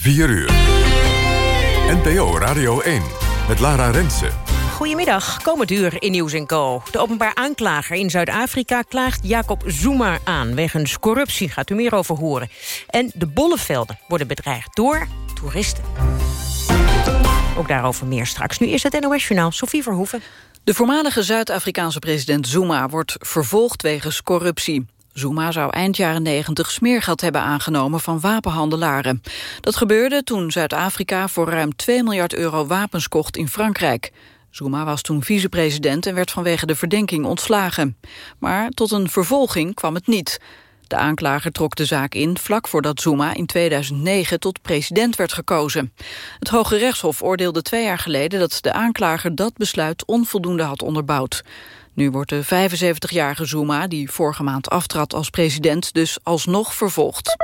4 uur. NPO Radio 1 met Lara Rensen. Goedemiddag, komend uur in Nieuws Co. De openbaar aanklager in Zuid-Afrika klaagt Jacob Zuma aan... wegens corruptie, gaat u meer over horen. En de bollevelden worden bedreigd door toeristen. Ook daarover meer straks. Nu is het NOS Journaal, Sophie Verhoeven. De voormalige Zuid-Afrikaanse president Zuma wordt vervolgd wegens corruptie. Zuma zou eind jaren 90 smeergeld hebben aangenomen van wapenhandelaren. Dat gebeurde toen Zuid-Afrika voor ruim 2 miljard euro wapens kocht in Frankrijk. Zuma was toen vicepresident en werd vanwege de verdenking ontslagen. Maar tot een vervolging kwam het niet. De aanklager trok de zaak in vlak voordat Zuma in 2009 tot president werd gekozen. Het Hoge Rechtshof oordeelde twee jaar geleden dat de aanklager dat besluit onvoldoende had onderbouwd. Nu wordt de 75-jarige Zuma, die vorige maand aftrad als president, dus alsnog vervolgd.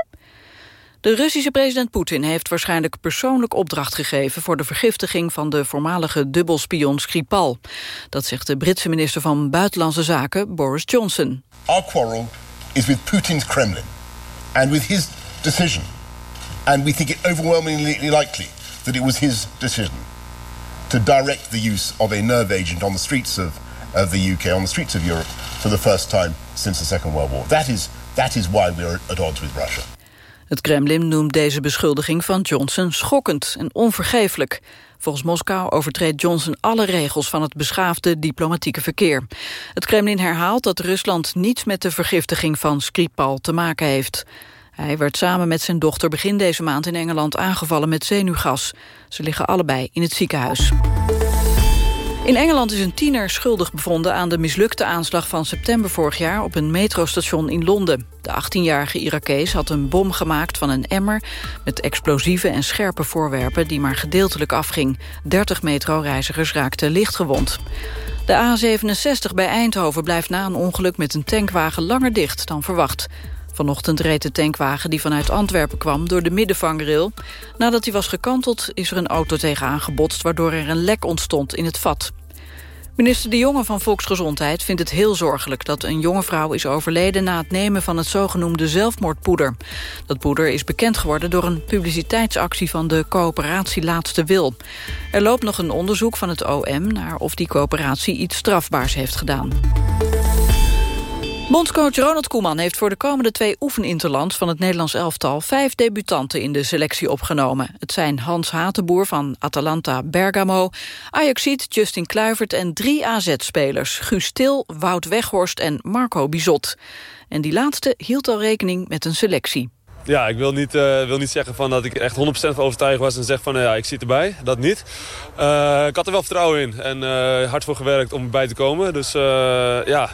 De Russische president Poetin heeft waarschijnlijk persoonlijk opdracht gegeven voor de vergiftiging van de voormalige dubbelspion Skripal. Dat zegt de Britse minister van Buitenlandse Zaken, Boris Johnson. Our quarrel is with Putin's Kremlin and with his decision. And we think it overwhelmingly likely that it was his decision to direct the use of a nerve agent on the streets of, of the UK, on the streets of Europe, for the first time since the Second World War. That is, that is why we are at odds with Russia. Het Kremlin noemt deze beschuldiging van Johnson schokkend en onvergeeflijk. Volgens Moskou overtreedt Johnson alle regels van het beschaafde diplomatieke verkeer. Het Kremlin herhaalt dat Rusland niets met de vergiftiging van Skripal te maken heeft. Hij werd samen met zijn dochter begin deze maand in Engeland aangevallen met zenuwgas. Ze liggen allebei in het ziekenhuis. In Engeland is een tiener schuldig bevonden aan de mislukte aanslag van september vorig jaar op een metrostation in Londen. De 18-jarige Irakees had een bom gemaakt van een emmer met explosieve en scherpe voorwerpen die maar gedeeltelijk afging. 30 metroreizigers raakten lichtgewond. De A67 bij Eindhoven blijft na een ongeluk met een tankwagen langer dicht dan verwacht. Vanochtend reed de tankwagen die vanuit Antwerpen kwam door de middenvangrail. Nadat hij was gekanteld is er een auto tegenaan gebotst... waardoor er een lek ontstond in het vat. Minister De Jonge van Volksgezondheid vindt het heel zorgelijk... dat een jonge vrouw is overleden na het nemen van het zogenoemde zelfmoordpoeder. Dat poeder is bekend geworden door een publiciteitsactie... van de coöperatie Laatste Wil. Er loopt nog een onderzoek van het OM... naar of die coöperatie iets strafbaars heeft gedaan. Bondscoach Ronald Koeman heeft voor de komende twee oefeninterlands van het Nederlands elftal vijf debutanten in de selectie opgenomen. Het zijn Hans Hatenboer van Atalanta Bergamo, Ajaxiet Justin Kluivert en drie AZ-spelers, Guus Til, Wout Weghorst en Marco Bizot. En die laatste hield al rekening met een selectie. Ja, ik wil niet, uh, wil niet zeggen van dat ik echt 100% van overtuigd was en zeg van uh, ja, ik zit erbij. Dat niet. Uh, ik had er wel vertrouwen in en hard voor gewerkt om erbij te komen. Dus ja,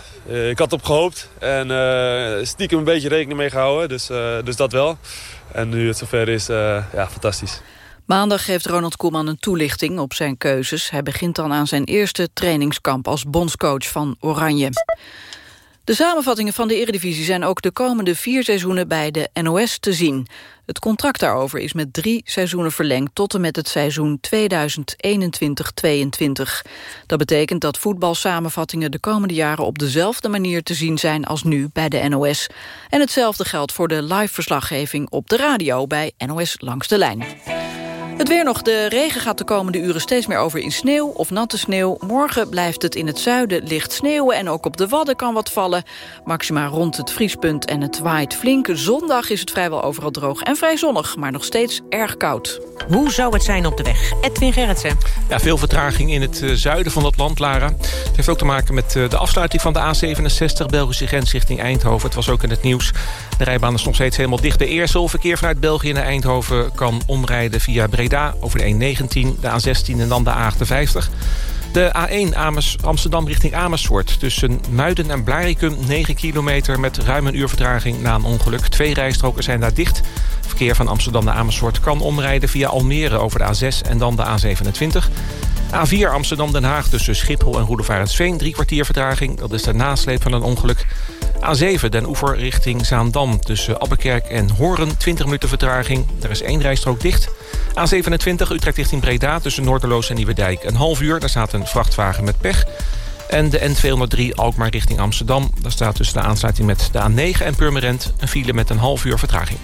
ik had op gehoopt en stiekem een beetje rekening mee gehouden. Dus, dus dat wel. En nu het zover is, ja, fantastisch. Maandag geeft Ronald Koeman een toelichting op zijn keuzes. Hij begint dan aan zijn eerste trainingskamp als bondscoach van Oranje. De samenvattingen van de Eredivisie zijn ook de komende vier seizoenen bij de NOS te zien. Het contract daarover is met drie seizoenen verlengd tot en met het seizoen 2021-22. Dat betekent dat voetbalsamenvattingen de komende jaren op dezelfde manier te zien zijn als nu bij de NOS. En hetzelfde geldt voor de live verslaggeving op de radio bij NOS Langs de Lijn. Het weer nog. De regen gaat de komende uren steeds meer over in sneeuw of natte sneeuw. Morgen blijft het in het zuiden licht sneeuwen en ook op de Wadden kan wat vallen. Maxima rond het vriespunt en het waait flink. Zondag is het vrijwel overal droog en vrij zonnig, maar nog steeds erg koud. Hoe zou het zijn op de weg? Edwin Gerritsen. Ja, veel vertraging in het uh, zuiden van het land, Lara. Het heeft ook te maken met uh, de afsluiting van de A67... Belgische grens richting Eindhoven. Het was ook in het nieuws. De rijbaan is nog steeds helemaal dicht bij Eersel. Verkeer vanuit België naar Eindhoven kan omrijden via Breda... over de E19, de A16 en dan de A58. De A1 Amsterdam richting Amersfoort. Tussen Muiden en Blaricum 9 kilometer met ruim een uur vertraging na een ongeluk. Twee rijstroken zijn daar dicht. Verkeer van Amsterdam naar Amersfoort kan omrijden via Almere over de A6 en dan de A27. A4 Amsterdam-Den Haag tussen Schiphol en Roedevarensveen. Drie kwartier vertraging, dat is de nasleep van een ongeluk. A7 Den Oever richting Zaandam tussen Abbekerk en Horen. 20 minuten vertraging, daar is één rijstrook dicht. A27 Utrecht richting Breda tussen Noorderloos en Nieuwedijk. Een half uur, daar staat een vrachtwagen met pech. En de N203 Alkmaar richting Amsterdam. Daar staat tussen de aansluiting met de A9 en Purmerend... een file met een half uur vertraging.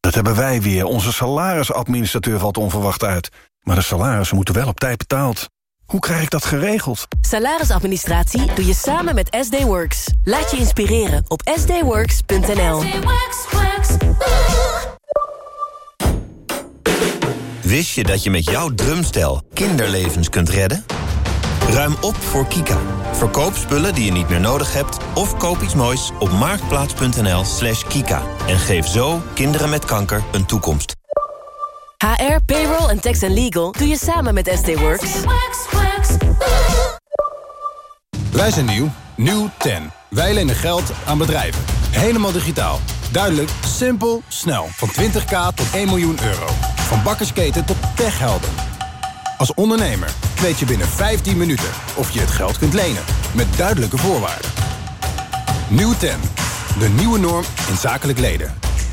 Dat hebben wij weer. Onze salarisadministrateur valt onverwacht uit. Maar de salarissen moeten wel op tijd betaald. Hoe krijg ik dat geregeld? Salarisadministratie doe je samen met SD Works. Laat je inspireren op sdworks.nl. Wist je dat je met jouw drumstel kinderlevens kunt redden? Ruim op voor Kika. Verkoop spullen die je niet meer nodig hebt... of koop iets moois op marktplaats.nl slash kika. En geef zo kinderen met kanker een toekomst. HR, payroll en tax and legal doe je samen met SD Works. Wij zijn nieuw. Nieuw 10. Wij lenen geld aan bedrijven. Helemaal digitaal. Duidelijk, simpel, snel. Van 20k tot 1 miljoen euro. Van bakkersketen tot techhelden. Als ondernemer weet je binnen 15 minuten of je het geld kunt lenen. Met duidelijke voorwaarden. Nieuw 10. De nieuwe norm in zakelijk leden.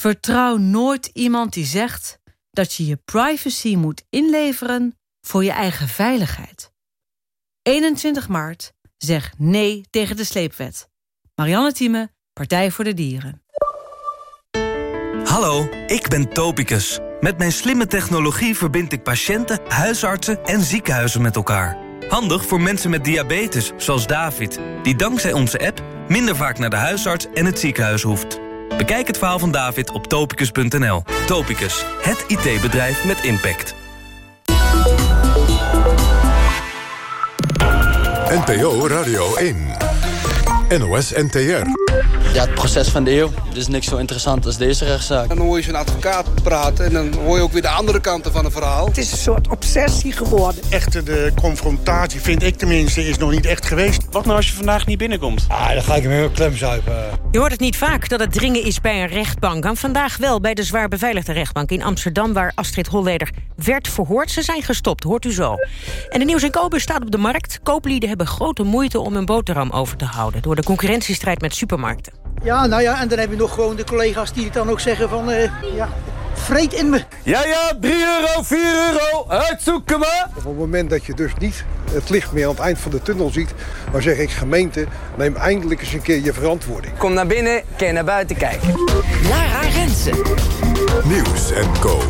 Vertrouw nooit iemand die zegt dat je je privacy moet inleveren voor je eigen veiligheid. 21 maart, zeg nee tegen de sleepwet. Marianne Thieme, Partij voor de Dieren. Hallo, ik ben Topicus. Met mijn slimme technologie verbind ik patiënten, huisartsen en ziekenhuizen met elkaar. Handig voor mensen met diabetes, zoals David... die dankzij onze app minder vaak naar de huisarts en het ziekenhuis hoeft. Bekijk het verhaal van David op topicus.nl. Topicus, het IT-bedrijf met impact. NPO Radio 1. NOS NTR. Ja, het proces van de eeuw. Het is niks zo interessant als deze rechtszaak. Dan hoor je zo'n advocaat praten en dan hoor je ook weer de andere kanten van het verhaal. Het is een soort obsessie geworden. Echte de confrontatie, vind ik tenminste, is nog niet echt geweest. Wat nou als je vandaag niet binnenkomt? Ah, dan ga ik hem heel klemzuipen. Je hoort het niet vaak dat het dringen is bij een rechtbank. En vandaag wel bij de zwaar beveiligde rechtbank in Amsterdam... waar Astrid Holleder werd verhoord. Ze zijn gestopt, hoort u zo. En de Nieuws en Kopen staat op de markt. Kooplieden hebben grote moeite om hun boterham over te houden... door de concurrentiestrijd met supermarkten. Ja, nou ja, en dan heb je nog gewoon de collega's die het dan ook zeggen van... Uh, ja, vreet in me. Ja, ja, 3 euro, 4 euro, uitzoeken maar. Op het moment dat je dus niet het licht meer aan het eind van de tunnel ziet... dan zeg ik, gemeente, neem eindelijk eens een keer je verantwoording. Kom naar binnen, keer naar buiten kijken. Lara Rensen. Nieuws en Co.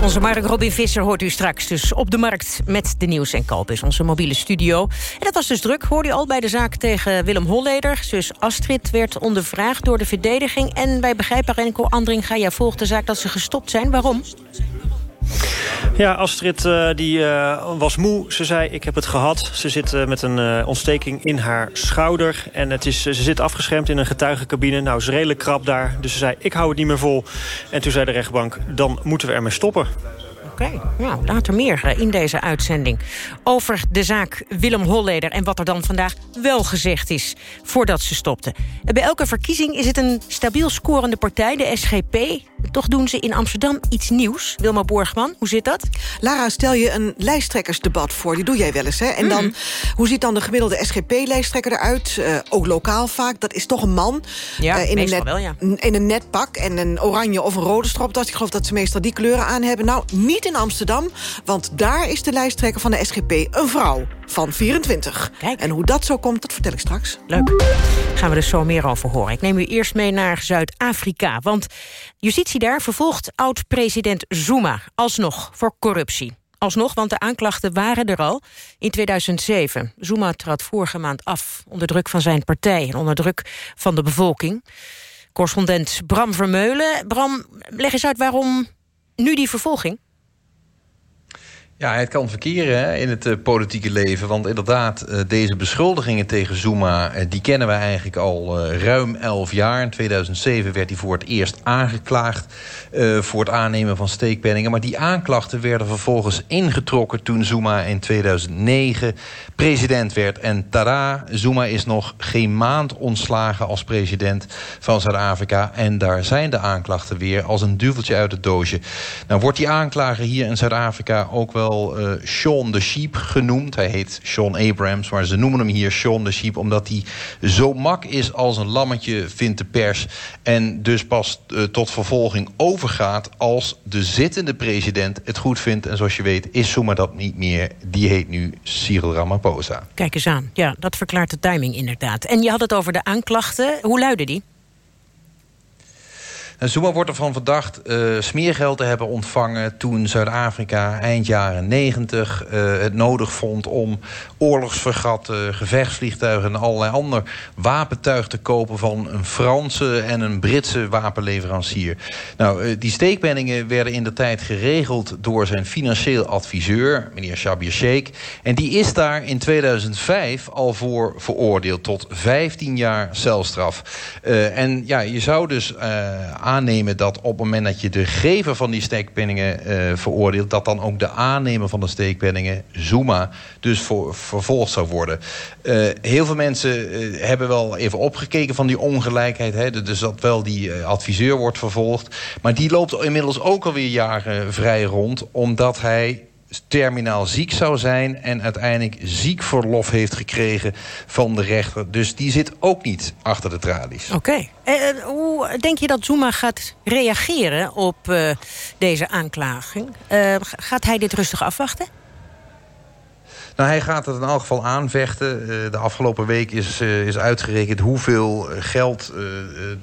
Onze Mark Robin Visser hoort u straks dus op de markt met de Nieuws en Koop is onze mobiele studio. En dat was dus druk, hoorde u al bij de zaak tegen Willem Holleder. Zus Astrid werd ondervraagd door de verdediging. En wij begrijpen, Renko Andringa, jij volgt de zaak dat ze gestopt zijn. Waarom? Ja, Astrid uh, die, uh, was moe. Ze zei, ik heb het gehad. Ze zit uh, met een ontsteking in haar schouder. En het is, ze zit afgeschermd in een getuigencabine. Nou, is redelijk krap daar. Dus ze zei, ik hou het niet meer vol. En toen zei de rechtbank, dan moeten we ermee stoppen. Oké, okay. nou, later meer in deze uitzending. Over de zaak Willem Holleder en wat er dan vandaag wel gezegd is... voordat ze stopte. Bij elke verkiezing is het een stabiel scorende partij, de SGP. Toch doen ze in Amsterdam iets nieuws. Wilma Borgman, hoe zit dat? Lara, stel je een lijsttrekkersdebat voor. Die doe jij wel eens, hè? En dan, hoe ziet dan de gemiddelde SGP-lijsttrekker eruit? Uh, ook lokaal vaak. Dat is toch een man. Ja, uh, in, een net, wel, ja. in een net pak en een oranje of een rode stropdas. Ik geloof dat ze meestal die kleuren aan hebben. Nou, niet in Amsterdam, want daar is de lijsttrekker van de SGP een vrouw van 24. Kijk. En hoe dat zo komt, dat vertel ik straks. Leuk. Gaan we er zo meer over horen. Ik neem u eerst mee naar Zuid-Afrika. Want justitie daar vervolgt oud-president Zuma alsnog voor corruptie. Alsnog, want de aanklachten waren er al in 2007. Zuma trad vorige maand af onder druk van zijn partij... en onder druk van de bevolking. Correspondent Bram Vermeulen. Bram, leg eens uit waarom nu die vervolging? Ja, het kan verkeren in het uh, politieke leven. Want inderdaad, uh, deze beschuldigingen tegen Zuma... Uh, die kennen we eigenlijk al ruim elf jaar. In 2007 werd hij voor het eerst aangeklaagd... voor het aannemen van steekpenningen. Maar die aanklachten werden vervolgens ingetrokken... toen Zuma in 2009 president werd. En tada, Zuma is nog geen maand ontslagen als president van Zuid-Afrika. En daar zijn de aanklachten weer als een duveltje uit het doosje. Nou wordt die aanklager hier in Zuid-Afrika ook uh, Sean the Sheep genoemd. Hij heet Sean Abrams, maar ze noemen hem hier Sean the Sheep... omdat hij zo mak is als een lammetje, vindt de pers... en dus pas uh, tot vervolging overgaat als de zittende president het goed vindt. En zoals je weet is Zuma dat niet meer. Die heet nu Cyril Ramaphosa. Kijk eens aan. Ja, dat verklaart de timing inderdaad. En je had het over de aanklachten. Hoe luiden die? Zuma wordt ervan verdacht uh, smeergeld te hebben ontvangen... toen Zuid-Afrika eind jaren 90 uh, het nodig vond... om oorlogsvergatten, gevechtsvliegtuigen en allerlei ander wapentuig te kopen... van een Franse en een Britse wapenleverancier. Nou, die steekpenningen werden in de tijd geregeld... door zijn financieel adviseur, meneer Shabir Sheikh. En die is daar in 2005 al voor veroordeeld tot 15 jaar celstraf. en ja, je zou dus aannemen dat op het moment dat je de gever van die steekpenningen uh, veroordeelt... dat dan ook de aannemer van de steekpenningen, Zuma, dus vervolgd zou worden. Uh, heel veel mensen uh, hebben wel even opgekeken van die ongelijkheid. Hè, dus dat wel die adviseur wordt vervolgd. Maar die loopt inmiddels ook alweer jaren vrij rond... omdat hij terminaal ziek zou zijn... en uiteindelijk ziekverlof heeft gekregen van de rechter. Dus die zit ook niet achter de tralies. Oké. Okay. Uh, hoe denk je dat Zuma gaat reageren op uh, deze aanklaging? Gaat hij dit rustig afwachten? Nou, hij gaat het in elk geval aanvechten. Uh, de afgelopen week is, uh, is uitgerekend hoeveel geld uh,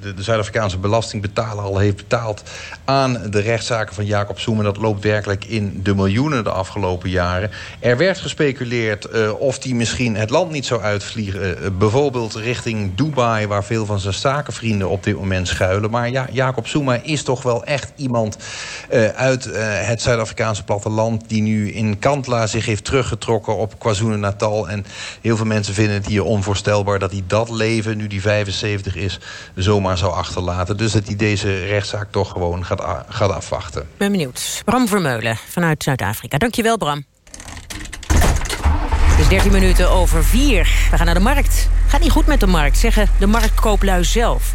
de, de Zuid-Afrikaanse belastingbetaler al heeft betaald aan de rechtszaken van Jacob Zuma. Dat loopt werkelijk in de miljoenen de afgelopen jaren. Er werd gespeculeerd of hij misschien het land niet zou uitvliegen. bijvoorbeeld richting Dubai, waar veel van zijn zakenvrienden op dit moment schuilen. Maar ja, Jacob Zuma is toch wel echt iemand uit het Zuid-Afrikaanse platteland... die nu in Kantla zich heeft teruggetrokken op KwaZulu-Natal. En heel veel mensen vinden het hier onvoorstelbaar... dat hij dat leven, nu die 75 is, zomaar zou achterlaten. Dus dat hij deze rechtszaak toch gewoon gaat, gaat afwachten. Ben benieuwd. Bram Vermeulen vanuit Zuid-Afrika. Dankjewel, Bram. Het is 13 minuten over 4. We gaan naar de markt. Gaat niet goed met de markt, zeggen de marktkooplui zelf.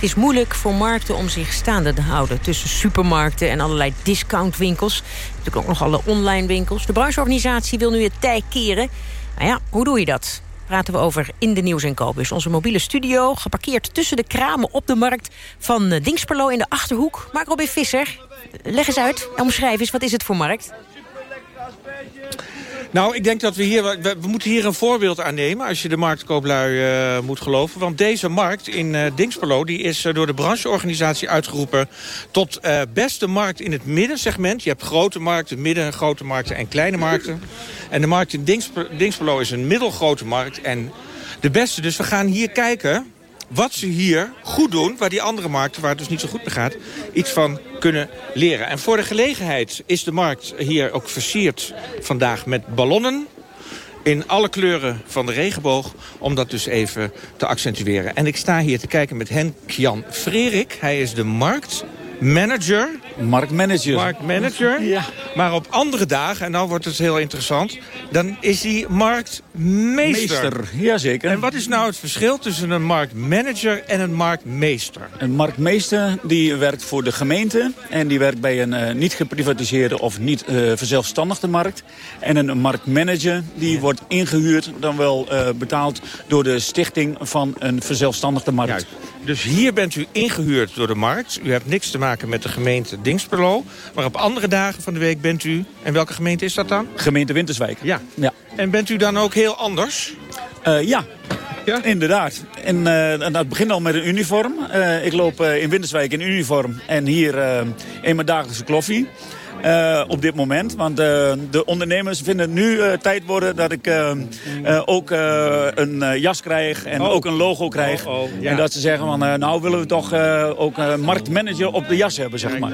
Het is moeilijk voor markten om zich staande te houden... tussen supermarkten en allerlei discountwinkels. Natuurlijk ook nog alle online winkels. De brancheorganisatie wil nu het tij keren. Nou ja, hoe doe je dat? praten we over in de Nieuws en Koopbus. Onze mobiele studio, geparkeerd tussen de kramen op de markt... van eh, Dingsperlo in de Achterhoek. Mark Robin Visser, leg eens uit en omschrijf eens, wat is het voor markt? Nou, ik denk dat we hier... We, moeten hier een voorbeeld aan nemen... als je de marktkooplui uh, moet geloven. Want deze markt in uh, Dingsperlo... die is uh, door de brancheorganisatie uitgeroepen... tot beste markt in het middensegment. Je hebt grote markten, midden, grote markten en kleine markten. En de markt in Dingsperlo is een middelgrote markt. En de beste. Dus we gaan hier kijken wat ze hier goed doen... waar die andere markten, waar het dus niet zo goed mee gaat... iets van kunnen leren. En voor de gelegenheid is de markt hier ook versierd vandaag met ballonnen in alle kleuren van de regenboog, om dat dus even te accentueren. En ik sta hier te kijken met Henk-Jan Frerik. Hij is de marktmanager. Marktmanager. Marktmanager. Ja. Maar op andere dagen, en nou wordt het heel interessant... dan is hij marktmeester. Meester, jazeker. En wat is nou het verschil tussen een marktmanager en een marktmeester? Een marktmeester die werkt voor de gemeente... en die werkt bij een uh, niet geprivatiseerde of niet uh, verzelfstandigde markt. En een marktmanager die ja. wordt ingehuurd, dan wel uh, betaald... door de stichting van een verzelfstandigde markt. Juist. Dus hier bent u ingehuurd door de markt. U hebt niks te maken met de gemeente Maar op andere dagen van de week bent u... En welke gemeente is dat dan? Gemeente Winterswijk. Ja. ja. En bent u dan ook heel anders? Uh, ja. Ja? Inderdaad. En uh, dat begint al met een uniform. Uh, ik loop in Winterswijk in uniform en hier in mijn dagelijkse kloffie. Eh, op dit moment. Want eh, de ondernemers vinden het nu eh, tijd worden dat ik eh, eh, ook een jas krijg en Oh. ook een logo krijg. Oh, oh, ja. En dat ze zeggen van, nou willen we toch ook marktmanager op de jas hebben, zeg maar.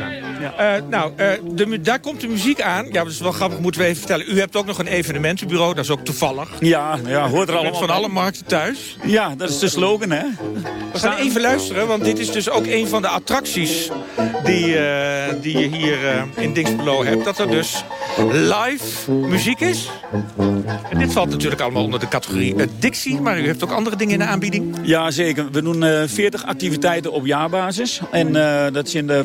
Eh, nou, de, daar komt de muziek aan. Ja, dat is wel grappig, moeten we even vertellen. U hebt ook nog een evenementenbureau, dat is ook toevallig. Ja, ja hoort er allemaal van alle markten thuis. Ja, dat is de slogan, hè? We gaan even luisteren, want dit is dus ook een van de attracties die, die je hier in Hebt. Dat er dus live muziek is. En dit valt natuurlijk allemaal onder de categorie eh, Dixie, maar u heeft ook andere dingen in de aanbieding. Ja, zeker. We doen eh 40 activiteiten op jaarbasis. En eh, dat is in de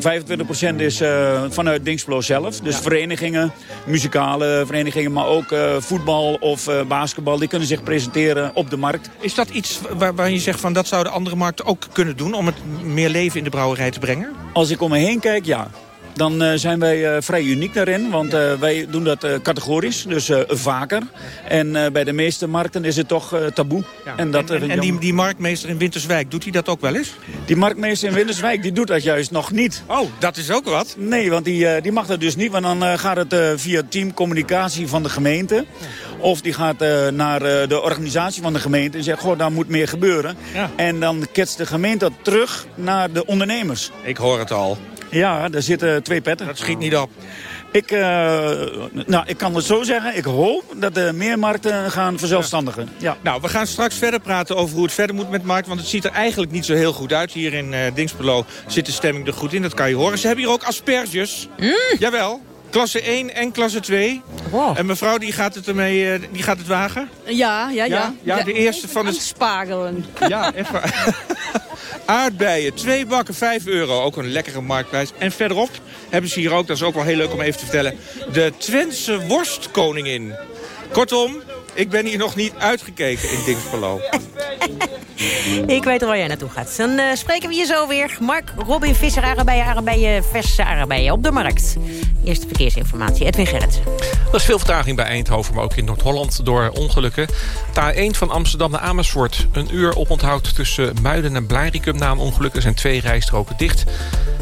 25% is eh, vanuit Dingsblo zelf. Dus verenigingen, muzikale verenigingen, maar ook eh, voetbal of eh, basketbal. Die kunnen zich presenteren op de markt. Is dat iets waar, waar je zegt van dat zouden andere markten ook kunnen doen... om het meer leven in de brouwerij te brengen? Als ik om me heen kijk, ja. Dan eh, zijn wij eh, vrij uniek daarin, want eh, wij doen dat categorisch, dus vaker. En bij de meeste markten is het toch taboe. En, dat, En, en die, die marktmeester in Winterswijk, doet hij dat ook wel eens? Die marktmeester in Winterswijk die doet dat juist nog niet. Oh, dat is ook wat. Nee, want die, die mag dat dus niet. Want dan gaat het via teamcommunicatie van de gemeente. Of die gaat naar de organisatie van de gemeente en zegt... goh, daar moet meer gebeuren. Ja. En dan ketst de gemeente dat terug naar de ondernemers. Ik hoor het al. Ja, daar zitten twee petten. Dat schiet niet op. Ik, eh, nou, ik kan het zo zeggen. Ik hoop dat de meer markten gaan verzelfstandigen. Ja. Nou, we gaan straks verder praten over hoe het verder moet met de markt. Want het ziet er eigenlijk niet zo heel goed uit. Hier in eh Dingsbelo zit de stemming er goed in, dat kan je horen. Ze hebben hier ook asperges. Jawel. Klasse 1 en klasse 2. En mevrouw die gaat het, ermee, eh, die gaat het wagen? Ja, ja, ja. Ja? Ja, de eerste van de- Spagelen. Ja, echt waar. Aardbeien, twee bakken, 5 euro. Ook een lekkere marktprijs. En verderop hebben ze hier ook, dat is ook wel heel leuk om even te vertellen... de Twentse worstkoningin. Kortom, ik ben hier nog niet uitgekeken in Dingsbelo. Ik weet waar jij naartoe gaat. Dan eh, spreken we je zo weer. Mark, Robin Visser, aardbeien, aardbeien, verse aardbeien op de markt. Eerste verkeersinformatie, Edwin Gerrit. Er is veel vertraging bij Eindhoven, maar ook in Noord-Holland door ongelukken. De A1 van Amsterdam naar Amersfoort. Een uur oponthoud tussen Muiden en Blarikum na een ongeluk. Er zijn twee rijstroken dicht.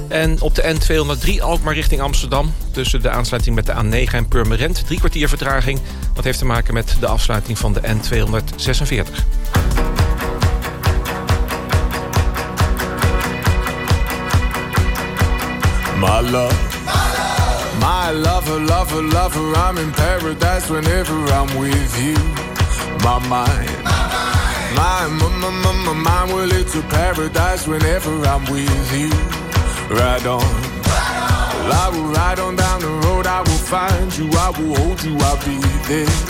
En op de N203 Alkmaar richting Amsterdam. Tussen de aansluiting met de A9 en Purmerend. Drie kwartier vertraging. Dat heeft te maken met de afsluiting van de N246. My love. My lover, lover, lover, I'm in paradise whenever I'm with you. My mind. My, my, my, my, my mind, well, it's a paradise whenever I'm with you. Ride on. Well, I will ride on down the road, I will find you, I will hold you, I'll be there.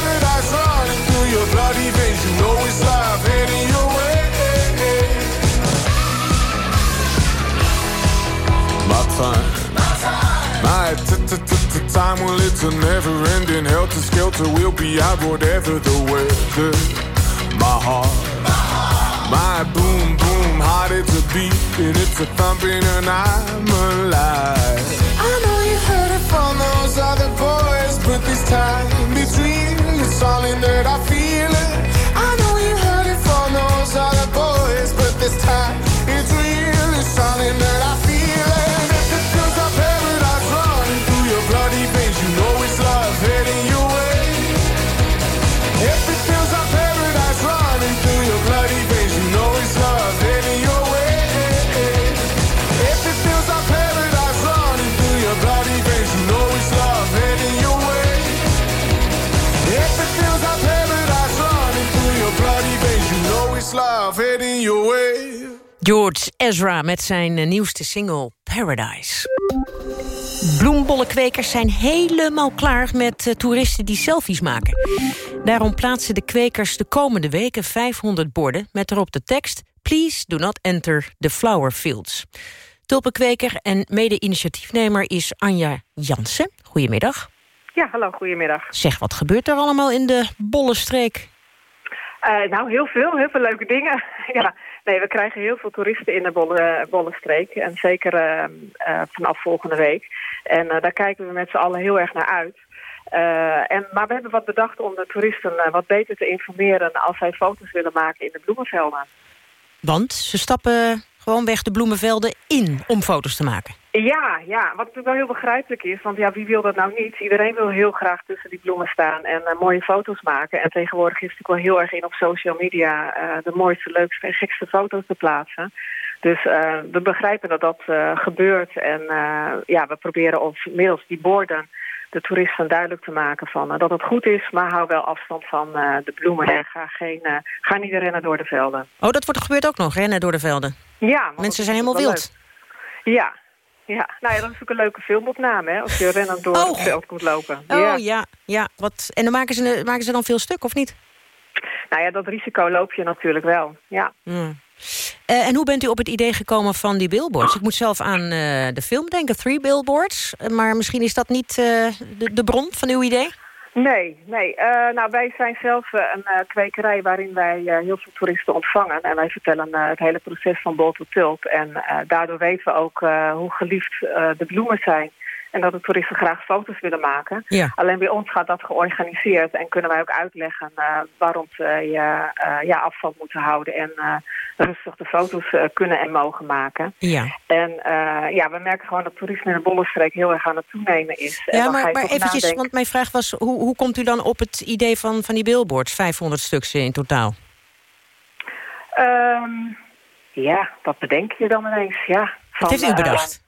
your bloody veins, you know it's love heading your way. My time. My time, my time well, it's a never ending helter skelter. We'll be out whatever the weather. My heart, my boom boom heart, it's a beat and it's a thumping, and I'm alive. I know you heard it from those other boys, but this time it's Something that I feel it. I know you heard it from those other boys, but this time it's real. It's something that I feel heading your way. George Ezra met zijn eh, nieuwste single Paradise. Bloembollenkwekers zijn helemaal klaar met eh, toeristen die selfies maken. Daarom plaatsen de kwekers de komende weken 500 borden... met erop de tekst Please do not enter the flower fields. Tulpenkweker en mede-initiatiefnemer is Anja Jansen. Goedemiddag. Ja, hallo, goedemiddag. Zeg, wat gebeurt er allemaal in de Bollenstreek? Uh, nou, heel veel, heel veel leuke dingen. ja, nee, we krijgen heel veel toeristen in de Bolle. En zeker uh, uh, vanaf volgende week. En daar kijken we met z'n allen heel erg naar uit. en, maar we hebben wat bedacht om de toeristen wat beter te informeren... als zij foto's willen maken in de bloemenvelden. Want ze stappen gewoon weg de bloemenvelden in om foto's te maken. Ja, ja, wat natuurlijk wel heel begrijpelijk is. Want ja, wie wil dat nou niet? Iedereen wil heel graag tussen die bloemen staan en uh, mooie foto's maken. En tegenwoordig is het natuurlijk wel heel erg in op social media... Uh, de mooiste, leukste en gekste foto's te plaatsen. Dus uh, we begrijpen dat dat gebeurt. En ja, we proberen ons middels die borden de toeristen duidelijk te maken van dat het goed is, maar hou wel afstand van de bloemen en ga, geen, ga niet rennen door de velden. Oh, dat wordt, gebeurt ook nog, rennen door de velden? Ja. Mensen zijn helemaal wild. Leuk. Ja, ja, nou ja, dat is natuurlijk een leuke filmopname, hè, als je rennend door oh. het veld komt lopen. Oh ja, ja. ja. Wat, en dan maken ze, maken ze dan veel stuk, of niet? Nou ja, dat risico loop je natuurlijk wel, ja. Mm. Uh, en hoe bent u op het idee gekomen van die billboards? Ik moet zelf aan uh, de film denken, Three Billboards. Maar misschien is dat niet uh, de, de bron van uw idee? Nee, nee. Uh, nou, wij zijn zelf uh, een uh, kwekerij waarin wij heel veel toeristen ontvangen. En wij vertellen het hele proces van bol tot tulp. En daardoor weten we ook hoe geliefd de bloemen zijn. En dat de toeristen graag foto's willen maken. Ja. Alleen bij ons gaat dat georganiseerd. En kunnen wij ook uitleggen waarom ze ja, afstand moeten houden. En rustig de foto's kunnen en mogen maken. Ja. En ja, we merken gewoon dat toerisme in de Bollenstreek heel erg aan het toenemen is. Ja, maar, maar eventjes, nadenken. want mijn vraag was... Hoe, hoe komt u dan op het idee van, van die billboards? 500 stuks in totaal. Um, ja, dat bedenk je dan ineens, ja. Van, Wat heeft u bedacht?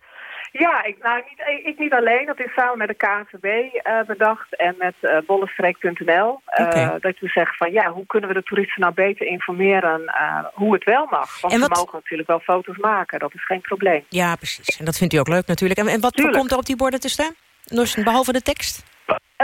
Ja, ik, nou, niet, ik niet alleen. Dat is samen met de KNVB uh, bedacht en met uh, bollestreek.nl. Okay. Dat we zeggen van ja, hoe kunnen we de toeristen nou beter informeren hoe het wel mag. Want wat... ze mogen natuurlijk wel foto's maken, dat is geen probleem. Ja, precies. En dat vindt u ook leuk natuurlijk. En, en wat Tuurlijk. komt er op die borden te staan? Behalve de tekst?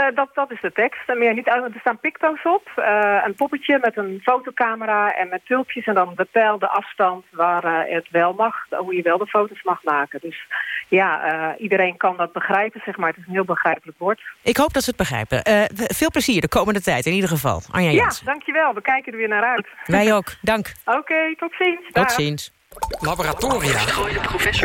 Uh, dat, dat is de tekst. En meer niet uit, er staan picto's op. Uh, een poppetje met een fotocamera en met tulpjes. En dan de pijl, de afstand waar uh, het wel mag. Hoe je wel de foto's mag maken. Dus ja, iedereen kan dat begrijpen, zeg maar. Het is een heel begrijpelijk woord. Ik hoop dat ze het begrijpen. veel plezier de komende tijd in ieder geval. Anja ja, dankjewel. We kijken er weer naar uit. Wij ook. Dank. Oké, okay, tot ziens. Tot ziens. Laboratoria.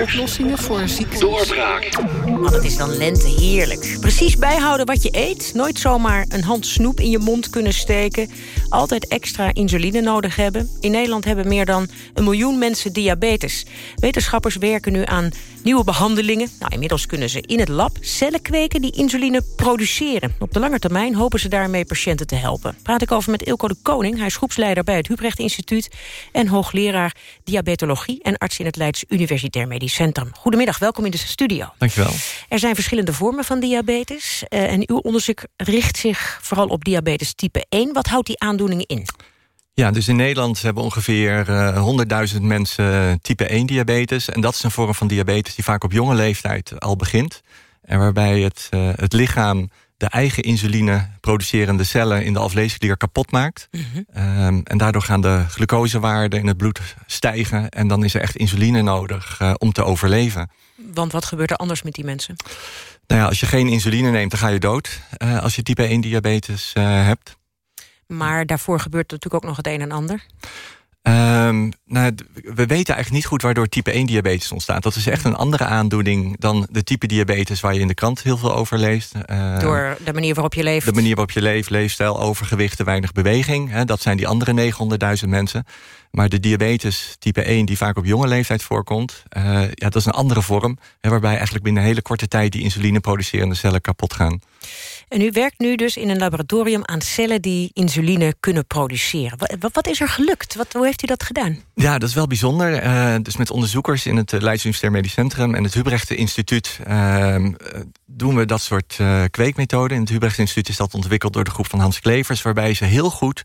Oplossingen voor ziekte. Doorbraak. Oh, dat is dan lente heerlijk. Precies bijhouden wat je eet. Nooit zomaar een hand snoep in je mond kunnen steken. Altijd extra insuline nodig hebben. In Nederland hebben meer dan een miljoen mensen diabetes. Wetenschappers werken nu aan nieuwe behandelingen. Nou, inmiddels kunnen ze in het lab cellen kweken die insuline produceren. Op de lange termijn hopen ze daarmee patiënten te helpen. Praat ik over met Ilko de Koning. Hij is groepsleider bij het Hubrecht Instituut... en hoogleraar diabetologie en arts in het Leids Universitair Medisch Centrum. Goedemiddag, welkom in de studio. Dankjewel. Er zijn verschillende vormen van diabetes. Uh, en uw onderzoek richt zich vooral op diabetes type 1. Wat houdt die aandoening in? Ja, dus in Nederland hebben ongeveer uh, 100.000 mensen type 1 diabetes. En dat is een vorm van diabetes die vaak op jonge leeftijd al begint. En waarbij het, uh, het lichaam de eigen insuline producerende cellen in de alvleesklier kapot maakt. Mhm. Um, en daardoor gaan de glucosewaarden in het bloed stijgen. En dan is er echt insuline nodig uh, om te overleven. Want wat gebeurt er anders met die mensen? Nou ja, als je geen insuline neemt, dan ga je dood. Uh, als je type 1 diabetes hebt. Maar daarvoor gebeurt natuurlijk ook nog het een en ander. Um, nou, we weten eigenlijk niet goed waardoor type 1 diabetes ontstaat. Dat is echt een andere aandoening dan de type diabetes... waar je in de krant heel veel over leest. Uh, Door de manier waarop je leeft. De manier waarop je leeft, leefstijl, overgewicht, te weinig beweging. Hè, dat zijn die andere 900.000 mensen. Maar de diabetes type 1 die vaak op jonge leeftijd voorkomt... Uh, ja, dat is een andere vorm... Hè, waarbij eigenlijk binnen een hele korte tijd... die insuline producerende cellen kapot gaan. En u werkt nu dus in een laboratorium aan cellen die insuline kunnen produceren. Wat, is er gelukt? Wat, hoe heeft u dat gedaan? Ja, dat is wel bijzonder. Uh, dus met onderzoekers in het Leids Universitair Medisch Centrum... en het Hubrechten Instituut uh, doen we dat soort kweekmethoden. In het Hubrechten Instituut is dat ontwikkeld door de groep van Hans Klevers... waarbij ze heel goed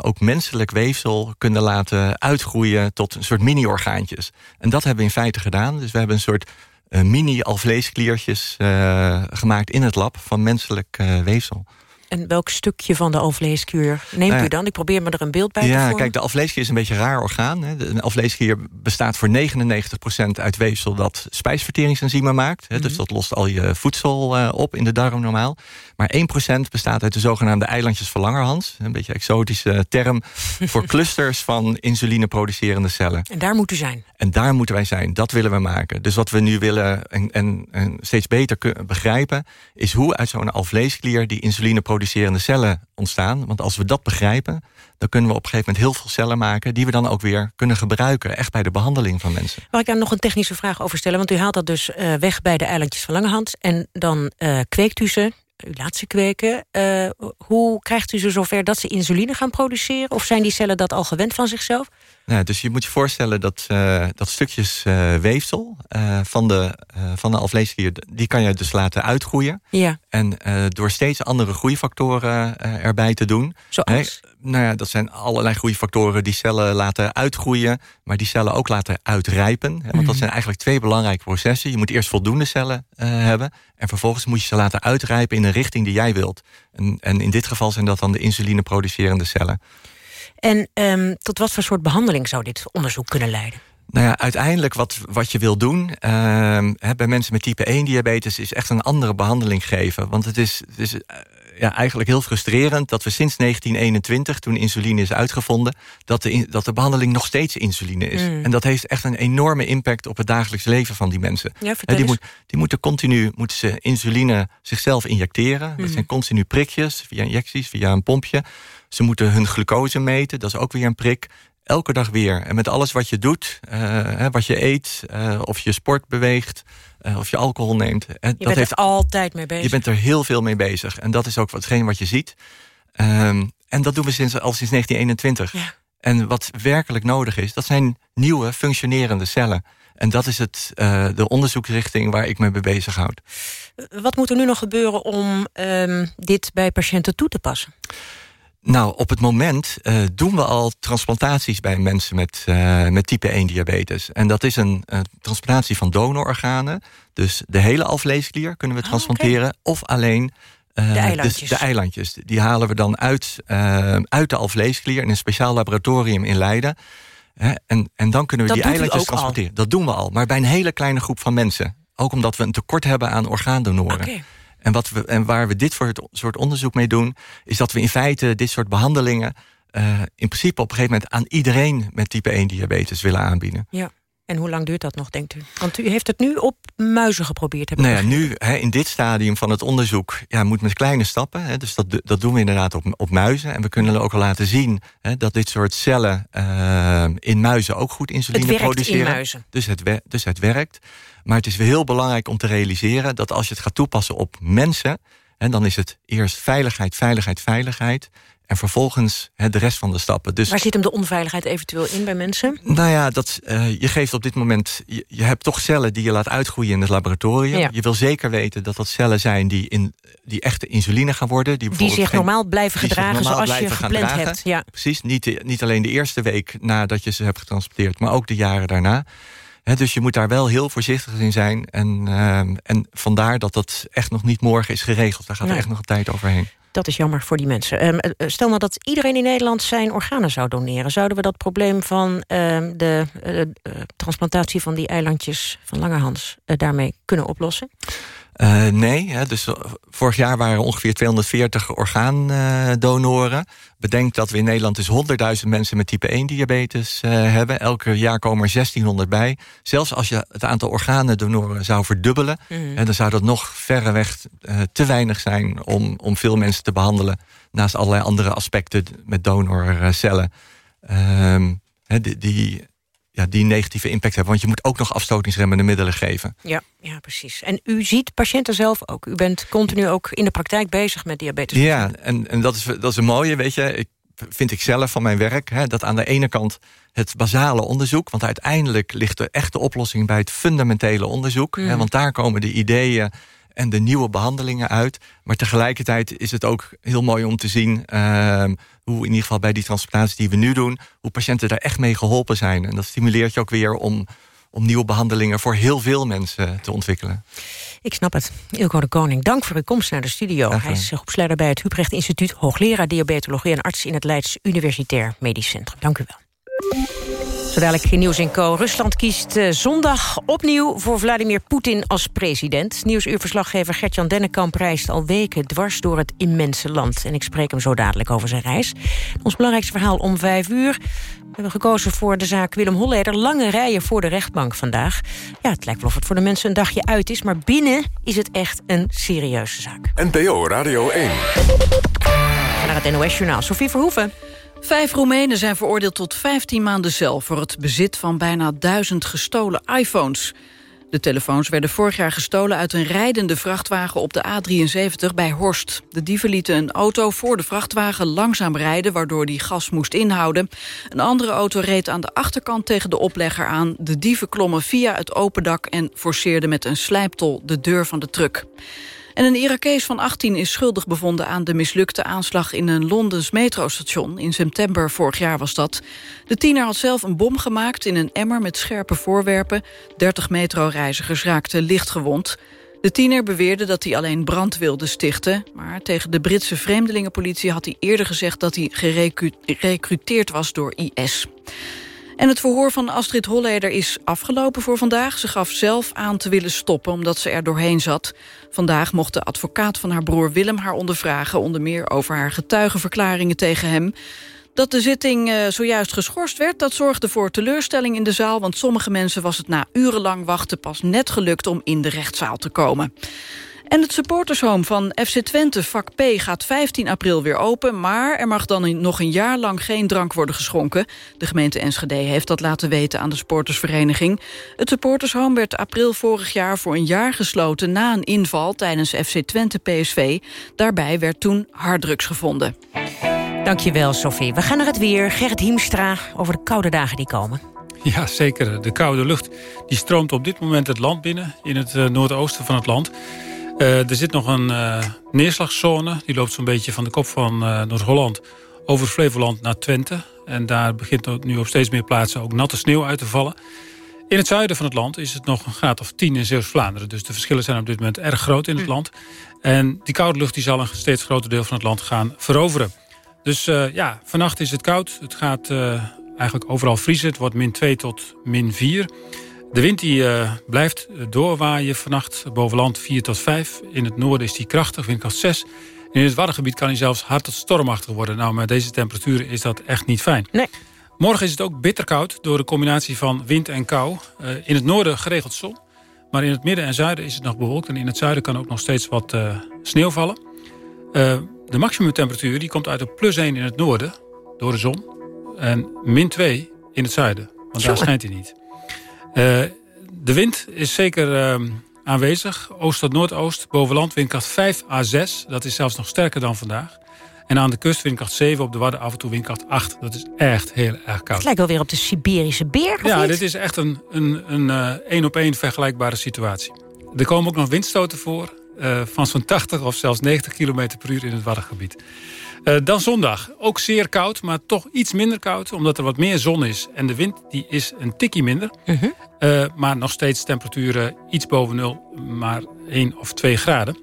ook menselijk weefsel kunnen laten uitgroeien... tot een soort mini-orgaantjes. En dat hebben we in feite gedaan. Dus we hebben een soort mini-alvleeskliertjes uh, gemaakt in het lab van menselijk uh, weefsel. En welk stukje van de alvleeskuur neemt Nou ja, u dan? Ik probeer me er een beeld bij te Ja, vormen. kijk, de alvleesklier is een beetje een raar orgaan. Hè. De een alvleesklier bestaat voor 99% uit weefsel dat spijsverteringsenzymen maakt. Hè. Dus Mhm. dat lost al je voedsel eh, op in de darm normaal. Maar 1% bestaat uit de zogenaamde eilandjes van Langerhans. Een beetje een exotische term voor clusters van insulineproducerende cellen. En daar moet u zijn. En daar moeten wij zijn. Dat willen we maken. Dus wat we nu willen en, en, en steeds beter begrijpen... is hoe uit zo'n alvleesklier die insulineproducerende cellen ontstaan. Want als we dat begrijpen, dan kunnen we op een gegeven moment... heel veel cellen maken die we dan ook weer kunnen gebruiken. Echt bij de behandeling van mensen. Mag ik daar nog een technische vraag over stellen? Want u haalt dat dus eh, weg bij de eilandjes van Langehand... en dan eh, kweekt u ze, u laat ze kweken. Eh, hoe krijgt u ze zover dat ze insuline gaan produceren? Of zijn die cellen dat al gewend van zichzelf? Nou, dus je moet je voorstellen dat, eh, dat stukjes eh, weefsel eh, van, de, van de alvleesklier... die kan je dus laten uitgroeien. Ja. En door steeds andere groeifactoren erbij te doen. Zoals? Hè, nou ja, dat zijn allerlei groeifactoren die cellen laten uitgroeien, maar die cellen ook laten uitrijpen. Hè, want dat Mhm. zijn eigenlijk twee belangrijke processen. Je moet eerst voldoende cellen hebben. En vervolgens moet je ze laten uitrijpen in de richting die jij wilt. En, en in dit geval zijn dat dan de insulineproducerende cellen. En ehm, tot wat voor soort behandeling zou dit onderzoek kunnen leiden? Nou ja, uiteindelijk wat, wat je wil doen ehm, hè, bij mensen met type 1 diabetes is echt een andere behandeling geven. Want het is, het is eh, ja, eigenlijk heel frustrerend dat we sinds 1921, toen insuline is uitgevonden, dat de, in- dat de behandeling nog steeds insuline is. Mm. En dat heeft echt een enorme impact op het dagelijks leven van die mensen. Ja, Hè, die, moet, die moeten continu moeten ze insuline zichzelf injecteren. Dat Mhm. zijn continu prikjes, via injecties, via een pompje. Ze moeten hun glucose meten, dat is ook weer een prik. Elke dag weer. En met alles wat je doet, eh, wat je eet, eh, of je sport beweegt, eh, of je alcohol neemt. Je bent er altijd mee bezig. Je bent er heel veel mee bezig. En dat is ook hetgeen wat je ziet. Ehm, en dat doen we sinds, al sinds 1921. En wat werkelijk nodig is, dat zijn nieuwe functionerende cellen. En dat is het, de onderzoeksrichting waar ik me mee bezighoud. Wat moet er nu nog gebeuren om ehm, dit bij patiënten toe te passen? Nou, op het moment eh, doen we al transplantaties bij mensen met, eh, met type 1 diabetes. En dat is een eh, transplantatie van donororganen. Dus de hele alvleesklier kunnen we transplanteren. Of alleen eh, De eilandjes. De, de eilandjes. Die halen we dan uit, uit de alvleesklier in een speciaal laboratorium in Leiden. Hè, en, en dan kunnen we Dat die eilandjes al? transporteren. Dat doen we al, maar bij een hele kleine groep van mensen. Ook omdat we een tekort hebben aan orgaandonoren. Oké. En, wat we, en waar we dit soort onderzoek mee doen, is dat we in feite dit soort behandelingen eh, in principe op een gegeven moment aan iedereen met type 1 diabetes willen aanbieden. Ja. En hoe lang duurt dat nog, denkt u? Want u heeft het nu op muizen geprobeerd. Heb Nou ja, nu hè, in dit stadium van het onderzoek ja, moet met kleine stappen. Hè, dus dat, dat doen we inderdaad op, op muizen. En we kunnen ook al laten zien hè, dat dit soort cellen eh, in muizen ook goed insuline Het werkt in produceren. muizen. Dus het, dus het werkt. Maar het is weer heel belangrijk om te realiseren dat als je het gaat toepassen op mensen, hè, dan is het eerst veiligheid, veiligheid, veiligheid. En vervolgens hè, de rest van de stappen. Dus Waar zit hem de onveiligheid eventueel in bij mensen? nou ja, dat, eh, je geeft op dit moment. Je, je hebt toch cellen die je laat uitgroeien in het laboratorium. Ja. Je wil zeker weten dat dat cellen zijn die, in, die echte insuline gaan worden. Die, Die zich geen- normaal blijven gedragen normaal zoals je blijven gepland dragen. hebt. Ja. Precies, niet, niet alleen de eerste week nadat je ze hebt getransporteerd, maar ook de jaren daarna. Dus je moet daar wel heel voorzichtig in zijn. En, ehm, en vandaar dat dat echt nog niet morgen is geregeld. Daar gaat Nee. er echt nog een tijd overheen. Dat is jammer voor die mensen. Ehm, eh, stel nou dat iedereen in Nederland zijn organen zou doneren. Zouden we dat probleem van ehm, de eh, eh, transplantatie van die eilandjes van Langerhans eh, daarmee kunnen oplossen? Eh, nee, hè, dus eh, vorig jaar waren er ongeveer 240 orgaandonoren. Bedenk dat we in Nederland dus 100.000 mensen met type 1 diabetes eh, hebben. Elke jaar komen er 1600 bij. Zelfs als je het aantal orgaandonoren zou verdubbelen... Mhm. hè, dan zou dat nog verreweg te weinig zijn om, om veel mensen te behandelen. Naast allerlei andere aspecten met donorcellen. Ehm, hè, die, die, ja, die negatieve impact hebben. Want je moet ook nog afstotingsremmende middelen geven. Ja, ja, precies. En u ziet patiënten zelf ook. U bent continu ook in de praktijk bezig met diabetes. Ja, en, en dat, is, dat is een mooie, weet je. Ik, vind ik zelf van mijn werk. Hè, dat aan de ene kant het basale onderzoek. Want uiteindelijk ligt de echte oplossing bij het fundamentele onderzoek. Hè, Mhm. want daar komen de ideeën en de nieuwe behandelingen uit. Maar tegelijkertijd is het ook heel mooi om te zien... ehm, hoe in ieder geval bij die transplantaties die we nu doen... hoe patiënten daar echt mee geholpen zijn. En dat stimuleert je ook weer om, om nieuwe behandelingen... voor heel veel mensen te ontwikkelen. Ik snap het. Ilko de Koning, dank voor uw komst naar de studio. Hij is groepsleider bij het Hubrecht Instituut... hoogleraar diabetologie en arts in het Leids Universitair Medisch Centrum. Dank u wel. Zo dadelijk Nieuws in Co. Rusland kiest uh, zondag opnieuw voor Vladimir Poetin als president. Nieuwsuurverslaggever Gertjan Dennekamp reist al weken dwars door het immense land. En ik spreek hem zo dadelijk over zijn reis. Ons belangrijkste verhaal om vijf uur. We hebben gekozen voor de zaak Willem Holleder. Lange rijen voor de rechtbank vandaag. Ja, het lijkt wel of het voor de mensen een dagje uit is... maar binnen is het echt een serieuze zaak. NPO Radio 1. Naar het NOS-journaal. Sophie Verhoeven. Vijf Roemenen zijn veroordeeld tot 15 maanden cel... voor het bezit van bijna duizend gestolen iPhones. De telefoons werden vorig jaar gestolen uit een rijdende vrachtwagen op de A73 bij Horst. De dieven lieten een auto voor de vrachtwagen langzaam rijden... waardoor die gas moest inhouden. Een andere auto reed aan de achterkant tegen de oplegger aan. De dieven klommen via het open dak en forceerden met een slijptol de deur van de truck. En een Irakees van 18 is schuldig bevonden aan de mislukte aanslag in een Londens metrostation. In september vorig jaar was dat. De tiener had zelf een bom gemaakt in een emmer met scherpe voorwerpen. 30 metroreizigers raakten licht gewond. De tiener beweerde dat hij alleen brand wilde stichten. Maar tegen de Britse vreemdelingenpolitie had hij eerder gezegd... dat hij gerecruiteerd was door IS. En het verhoor van Astrid Holleder is afgelopen voor vandaag. Ze gaf zelf aan te willen stoppen omdat ze er doorheen zat. Vandaag mocht de advocaat van haar broer Willem haar ondervragen... onder meer over haar getuigenverklaringen tegen hem. Dat de zitting uh, zojuist geschorst werd, dat zorgde voor teleurstelling in de zaal... want sommige mensen was het na urenlang wachten pas net gelukt om in de rechtszaal te komen. En het supportershome van FC Twente, vak P, gaat 15 april weer open... maar er mag dan nog een jaar lang geen drank worden geschonken. De gemeente Enschede heeft dat laten weten aan de supportersvereniging. Het supportershome werd april vorig jaar voor een jaar gesloten... na een inval tijdens FC Twente PSV. Daarbij werd toen harddrugs gevonden. Dankjewel, Sophie. We gaan naar het weer. Gerrit Hiemstra over de koude dagen die komen. Ja, zeker. De koude lucht die stroomt op dit moment het land binnen... in het uh, noordoosten van het land... Uh, er zit nog een uh, neerslagzone. Die loopt zo'n beetje van de kop van uh, Noord-Holland over Flevoland naar Twente. En daar begint nu op steeds meer plaatsen ook natte sneeuw uit te vallen. In het zuiden van het land is het nog een graad of 10 in Zeeuws-Vlaanderen. Dus de verschillen zijn op dit moment erg groot in het land. En die koude lucht die zal een steeds groter deel van het land gaan veroveren. Dus ja, vannacht is het koud. Het gaat eigenlijk overal vriezen. Het wordt min 2 tot min 4. De wind die, uh, blijft doorwaaien vannacht boven land 4 tot 5. In het noorden is die krachtig, windkracht 6. In het Waddengebied kan hij zelfs hard tot stormachtig worden. Nou, met deze temperaturen is dat echt niet fijn. Nee. Morgen is het ook bitterkoud door de combinatie van wind en kou. Uh, in het noorden geregeld zon. Maar in het midden en zuiden is het nog bewolkt. En in het zuiden kan ook nog steeds wat uh, sneeuw vallen. de maximumtemperatuur die komt uit op plus 1 in het noorden door de zon. En min 2 in het zuiden. Want daar schijnt hij niet. Uh, de wind is zeker uh, aanwezig. Oost tot noordoost. Boven land windkracht 5 à 6. Dat is zelfs nog sterker dan vandaag. En aan de kust windkracht 7, op de Wadden af en toe windkracht 8. Dat is echt heel erg koud. Het lijkt wel weer op de Siberische beer, Ja, niet? dit is echt een een, een, uh, één op één vergelijkbare situatie. Er komen ook nog windstoten voor. Uh, van zo'n 80 of zelfs 90 km per uur in het Waddengebied. Uh, dan zondag. Ook zeer koud, maar toch iets minder koud. Omdat er wat meer zon is. En de wind die is een tikkie minder. Uh -huh. uh, maar nog steeds temperaturen iets boven nul. Maar 1 of 2 graden.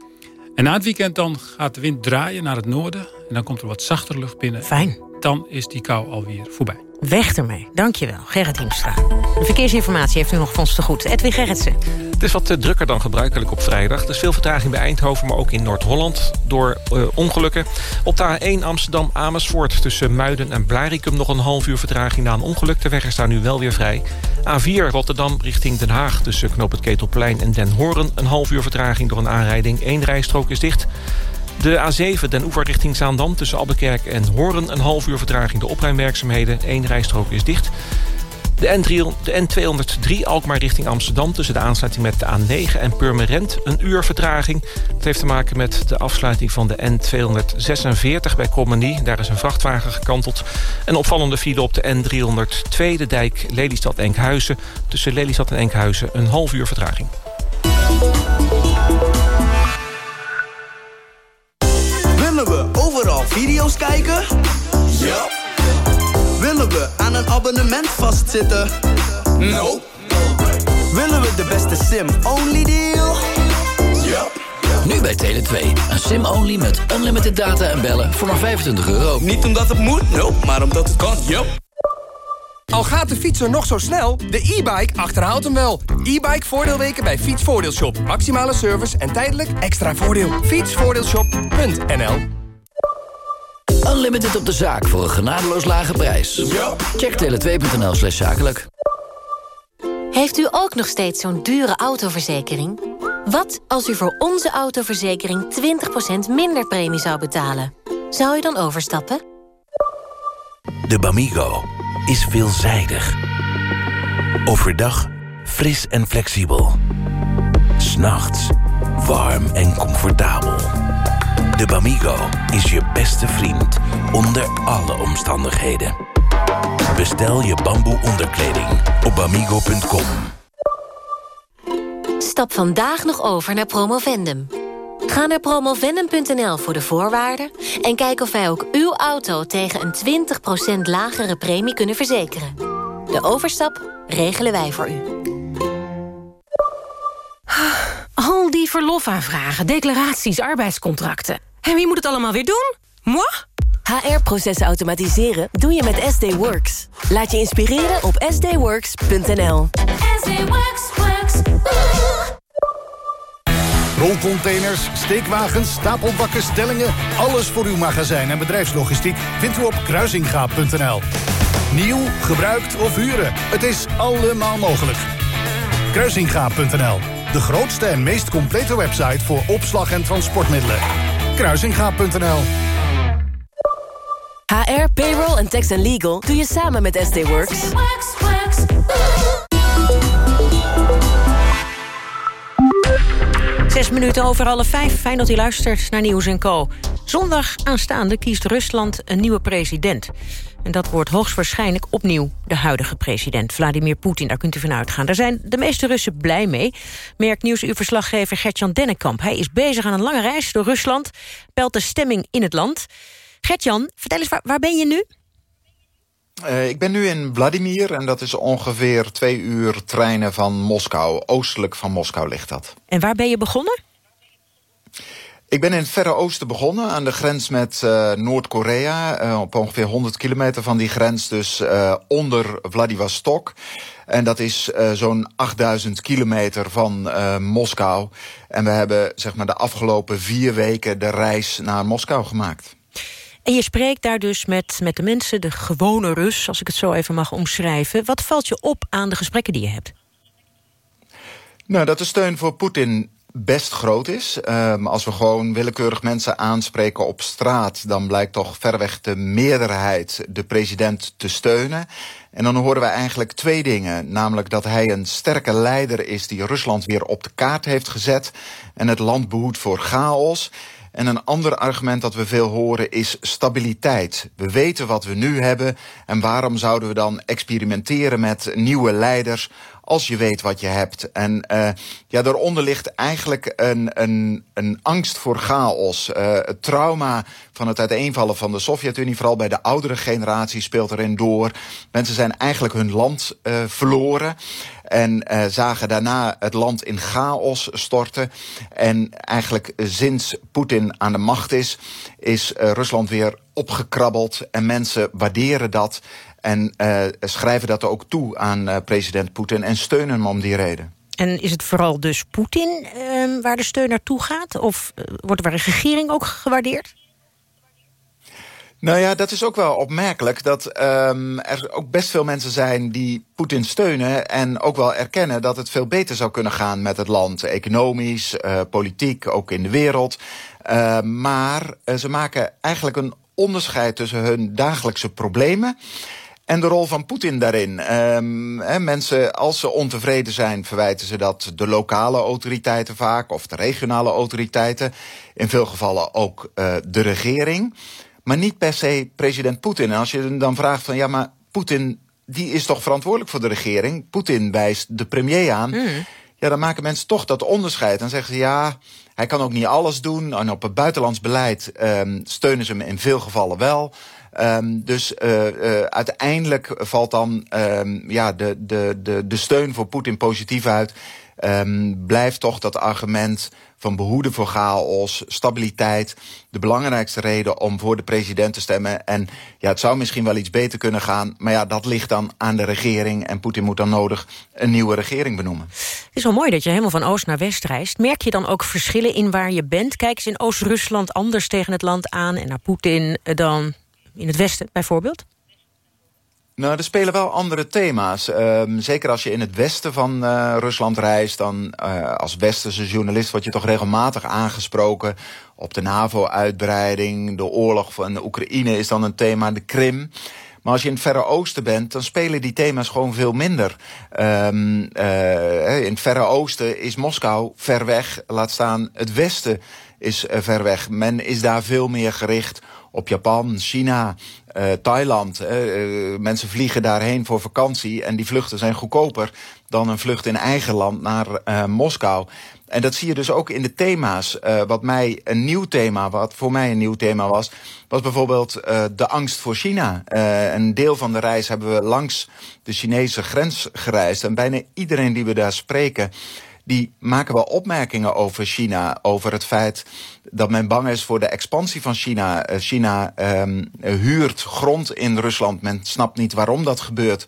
En na het weekend dan gaat de wind draaien naar het noorden. En dan komt er wat zachter lucht binnen. Fijn. Dan is die kou alweer voorbij. Weg ermee. Dankjewel, Gerrit Hiemstra. De verkeersinformatie heeft u nog van ons te goed. Edwin Gerritsen. Het is wat drukker dan gebruikelijk op vrijdag. Er is veel vertraging bij Eindhoven, maar ook in Noord-Holland... door uh, ongelukken. Op de A1 Amsterdam-Amersfoort tussen Muiden en Blaricum... nog een half uur vertraging na een ongeluk. De weg is daar nu wel weer vrij. A4 Rotterdam richting Den Haag tussen Knoop het Ketelplein en Den Horen... een half uur vertraging door een aanrijding. Eén rijstrook is dicht... De A7 Den Oever richting Zaandam tussen Abbekerk en Hoorn... een half uur vertraging de opruimwerkzaamheden. Eén rijstrook is dicht. De, N3, de N203 Alkmaar richting Amsterdam... tussen de aansluiting met de A9 en Purmerend een uur vertraging. Het heeft te maken met de afsluiting van de N246 bij Krommenie. Daar is een vrachtwagen gekanteld. Een opvallende file op de N302 de dijk Lelystad-Enkhuizen... tussen Lelystad en Enkhuizen een half uur vertraging. Willen we overal video's kijken? Ja. Een abonnement vastzitten? No. Willen we de beste sim-only deal? Nu bij Tele2. Een sim-only met unlimited data en bellen voor maar 25 euro. Niet omdat het moet, nope, maar omdat het kan, yup. Al gaat de fietser nog zo snel, de e-bike achterhaalt hem wel. E-bike voordeelweken bij Fietsvoordeelshop. Maximale service en tijdelijk extra voordeel. Fietsvoordeelshop.nl Unlimited op de zaak voor een genadeloos lage prijs. Check tele2.nl slash zakelijk. Heeft u ook nog steeds zo'n dure autoverzekering? Wat als u voor onze autoverzekering 20% minder premie zou betalen? Zou u dan overstappen? De Bamigo is veelzijdig. Overdag fris en flexibel. S'nachts warm en comfortabel. De Bamigo is je beste vriend onder alle omstandigheden. Bestel je bamboe onderkleding op bamigo.com. Stap vandaag nog over naar Promovendum. Ga naar promovendum.nl voor de voorwaarden... en kijk of wij ook uw auto tegen een 20% lagere premie kunnen verzekeren. De overstap regelen wij voor u. Al die verlofaanvragen, declaraties, arbeidscontracten. En wie moet het allemaal weer doen? Moi? HR-processen automatiseren doe je met SD Works. Laat je inspireren op sdworks.nl. Rolcontainers, steekwagens, stapelbakken, stellingen... alles voor uw magazijn en bedrijfslogistiek vindt u op kruisingaap.nl. Nieuw, gebruikt of huren, het is allemaal mogelijk. Kruisingaap.nl, de grootste en meest complete website... voor opslag en transportmiddelen. Kruisingaap.nl HR, payroll en tax and legal doe je samen met SD Works. Zes minuten over alle vijf. Fijn dat u luistert naar Nieuws Co. Zondag aanstaande kiest Rusland een nieuwe president. En dat wordt hoogstwaarschijnlijk opnieuw de huidige president, Vladimir Poetin. Daar kunt u van uitgaan. Daar zijn de meeste Russen blij mee, merkt nieuwsuurverslaggever Gertjan Dennekamp. Hij is bezig aan een lange reis door Rusland, pelt de stemming in het land. Gertjan, vertel eens, waar, waar ben je nu? Uh, ik ben nu in Vladimir en dat is ongeveer twee uur treinen van Moskou. Oostelijk van Moskou ligt dat. En waar ben je begonnen? Ik ben in het Verre Oosten begonnen, aan de grens met uh, Noord-Korea. Uh, op ongeveer 100 kilometer van die grens, dus onder Vladivostok. En dat is zo'n 8000 kilometer van Moskou. En we hebben zeg maar, de afgelopen vier weken de reis naar Moskou gemaakt. En je spreekt daar dus met, met de mensen, de gewone Rus... als ik het zo even mag omschrijven. Wat valt je op aan de gesprekken die je hebt? Nou, dat de steun voor Poetin best groot is. Um, als we gewoon willekeurig mensen aanspreken op straat... dan blijkt toch verreweg de meerderheid de president te steunen. En dan horen we eigenlijk twee dingen. Namelijk dat hij een sterke leider is die Rusland weer op de kaart heeft gezet... en het land behoedt voor chaos... En een ander argument dat we veel horen is stabiliteit. We weten wat we nu hebben en waarom zouden we dan experimenteren met nieuwe leiders als je weet wat je hebt. En uh, ja, daaronder ligt eigenlijk een, een, een angst voor chaos. Uh, het trauma van het uiteenvallen van de Sovjet-Unie, vooral bij de oudere generatie, speelt erin door. Mensen zijn eigenlijk hun land uh, verloren. En zagen daarna het land in chaos storten. En eigenlijk sinds Poetin aan de macht is, is Rusland weer opgekrabbeld. En mensen waarderen dat. En uh, schrijven dat ook toe aan president Poetin en steunen hem om die reden. En is het vooral dus Poetin uh, waar de steun naartoe gaat? Of wordt er de regering ook gewaardeerd? Nou ja, dat is ook wel opmerkelijk dat um, er ook best veel mensen zijn die Poetin steunen en ook wel erkennen dat het veel beter zou kunnen gaan met het land, economisch, uh, politiek, ook in de wereld. Uh, maar uh, ze maken eigenlijk een onderscheid tussen hun dagelijkse problemen en de rol van Poetin daarin. Um, he, mensen, als ze ontevreden zijn, verwijten ze dat de lokale autoriteiten vaak, of de regionale autoriteiten, in veel gevallen ook uh, de regering maar niet per se president Poetin. En als je dan vraagt van ja, maar Poetin die is toch verantwoordelijk voor de regering. Poetin wijst de premier aan. Mm. Ja, dan maken mensen toch dat onderscheid. Dan zeggen ze ja, hij kan ook niet alles doen. En op het buitenlands beleid um, steunen ze hem in veel gevallen wel. Um, dus uh, uh, uiteindelijk valt dan um, ja, de, de, de, de steun voor Poetin positief uit. um, blijft toch dat argument van behoeden voor chaos, stabiliteit... de belangrijkste reden om voor de president te stemmen. En ja, het zou misschien wel iets beter kunnen gaan... maar ja, dat ligt dan aan de regering... en Poetin moet dan nodig een nieuwe regering benoemen. Het is wel mooi dat je helemaal van oost naar west reist. Merk je dan ook verschillen in waar je bent? Kijk eens in Oost-Rusland anders tegen het land aan... en naar Poetin dan in het westen bijvoorbeeld? Nou, er spelen wel andere thema's. Um, zeker als je in het westen van uh, Rusland reist... dan uh, als westerse journalist word je toch regelmatig aangesproken... op de NAVO-uitbreiding, de oorlog van Oekraïne is dan een thema, de Krim... Maar als je in het Verre Oosten bent, dan spelen die thema's gewoon veel minder. Um, uh, in het Verre Oosten is Moskou ver weg, laat staan het Westen is ver weg. Men is daar veel meer gericht op Japan, China, uh, Thailand. Uh, mensen vliegen daarheen voor vakantie en die vluchten zijn goedkoper dan een vlucht in eigen land naar uh, Moskou. En dat zie je dus ook in de thema's. Wat mij een nieuw thema, wat voor mij een nieuw thema was, was bijvoorbeeld de angst voor China. Een deel van de reis hebben we langs de Chinese grens gereisd. En bijna iedereen die we daar spreken, die maken wel opmerkingen over China. Over het feit dat men bang is voor de expansie van China. China um, huurt grond in Rusland. Men snapt niet waarom dat gebeurt.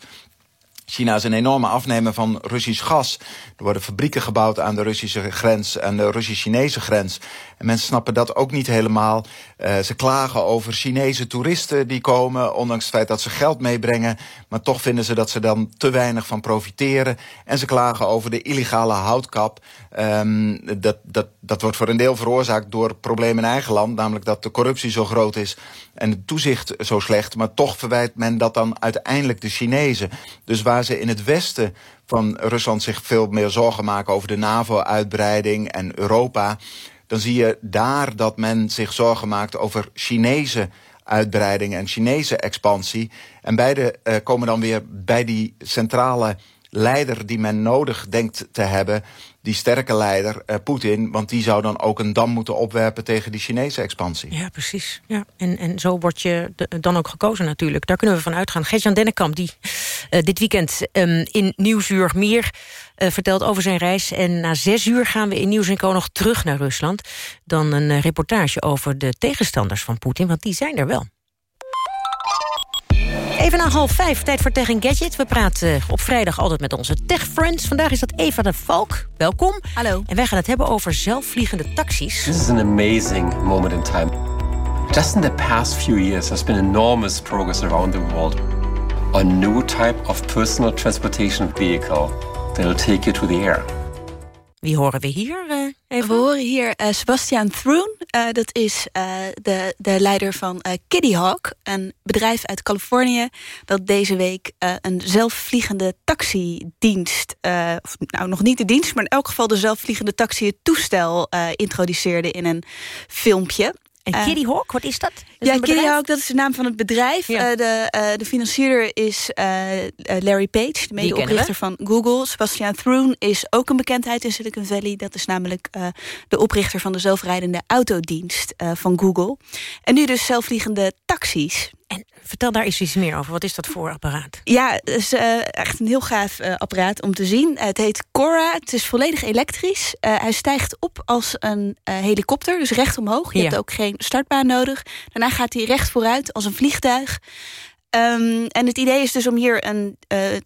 China is een enorme afnemer van Russisch gas. Er worden fabrieken gebouwd aan de Russische grens en de Russisch-Chinese grens. En mensen snappen dat ook niet helemaal. Uh, ze klagen over Chinese toeristen die komen, ondanks het feit dat ze geld meebrengen. Maar toch vinden ze dat ze dan te weinig van profiteren. En ze klagen over de illegale houtkap. Um, dat, dat, dat wordt voor een deel veroorzaakt door problemen in eigen land. Namelijk dat de corruptie zo groot is en het toezicht zo slecht. Maar toch verwijt men dat dan uiteindelijk de Chinezen. Dus waar ze in het westen van Rusland zich veel meer zorgen maken over de NAVO-uitbreiding en Europa dan zie je daar dat men zich zorgen maakt over Chinese uitbreiding en Chinese expansie. En beide uh, komen dan weer bij die centrale leider die men nodig denkt te hebben die sterke leider, uh, Poetin... want die zou dan ook een dam moeten opwerpen tegen die Chinese expansie. Ja, precies. Ja. En, en zo word je dan ook gekozen natuurlijk. Daar kunnen we van uitgaan. Gertjan Dennekamp, die uh, dit weekend um, in Nieuwsuur meer uh, vertelt over zijn reis. En na zes uur gaan we in Nieuws Co nog terug naar Rusland. Dan een reportage over de tegenstanders van Poetin, want die zijn er wel. Even na half vijf, tijd voor Tech Gadget. We praten op vrijdag altijd met onze Tech Friends. Vandaag is dat Eva de Valk. Welkom. Hallo. En wij gaan het hebben over zelfvliegende taxis. This is an amazing moment in time. Just in the past few years, there's been enormous progress around the world on new type of personal transportation vehicle that will take you to the air. Wie horen we hier? Uh? We horen hier uh, Sebastian Thrun. Uh, dat is de, de leider van Kitty Hawk. Een bedrijf uit Californië... dat deze week een zelfvliegende taxidienst... of nou, nog niet de dienst, maar in elk geval de zelfvliegende taxi... het toestel introduceerde in een filmpje. En uh, Kitty Hawk, wat is dat? dat ja, Kitty Hawk, dat is de naam van het bedrijf. Ja. Uh, de, uh, de financierder is Larry Page, de medeoprichter van Google. Sebastian Thrun is ook een bekendheid in Silicon Valley. Dat is namelijk de oprichter van de zelfrijdende autodienst van Google. En nu dus zelfvliegende taxis. Vertel daar eens iets meer over. Wat is dat voor apparaat? Ja, het is uh, echt een heel gaaf uh, apparaat om te zien. Uh, het heet Cora. Het is volledig elektrisch. hij stijgt op als een helikopter, dus recht omhoog. Je ja. hebt ook geen startbaan nodig. Daarna gaat hij recht vooruit als een vliegtuig. Um, en het idee is dus om hier een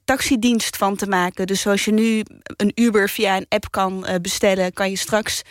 taxidienst van te maken. Dus zoals je nu een Uber via een app kan bestellen... kan je straks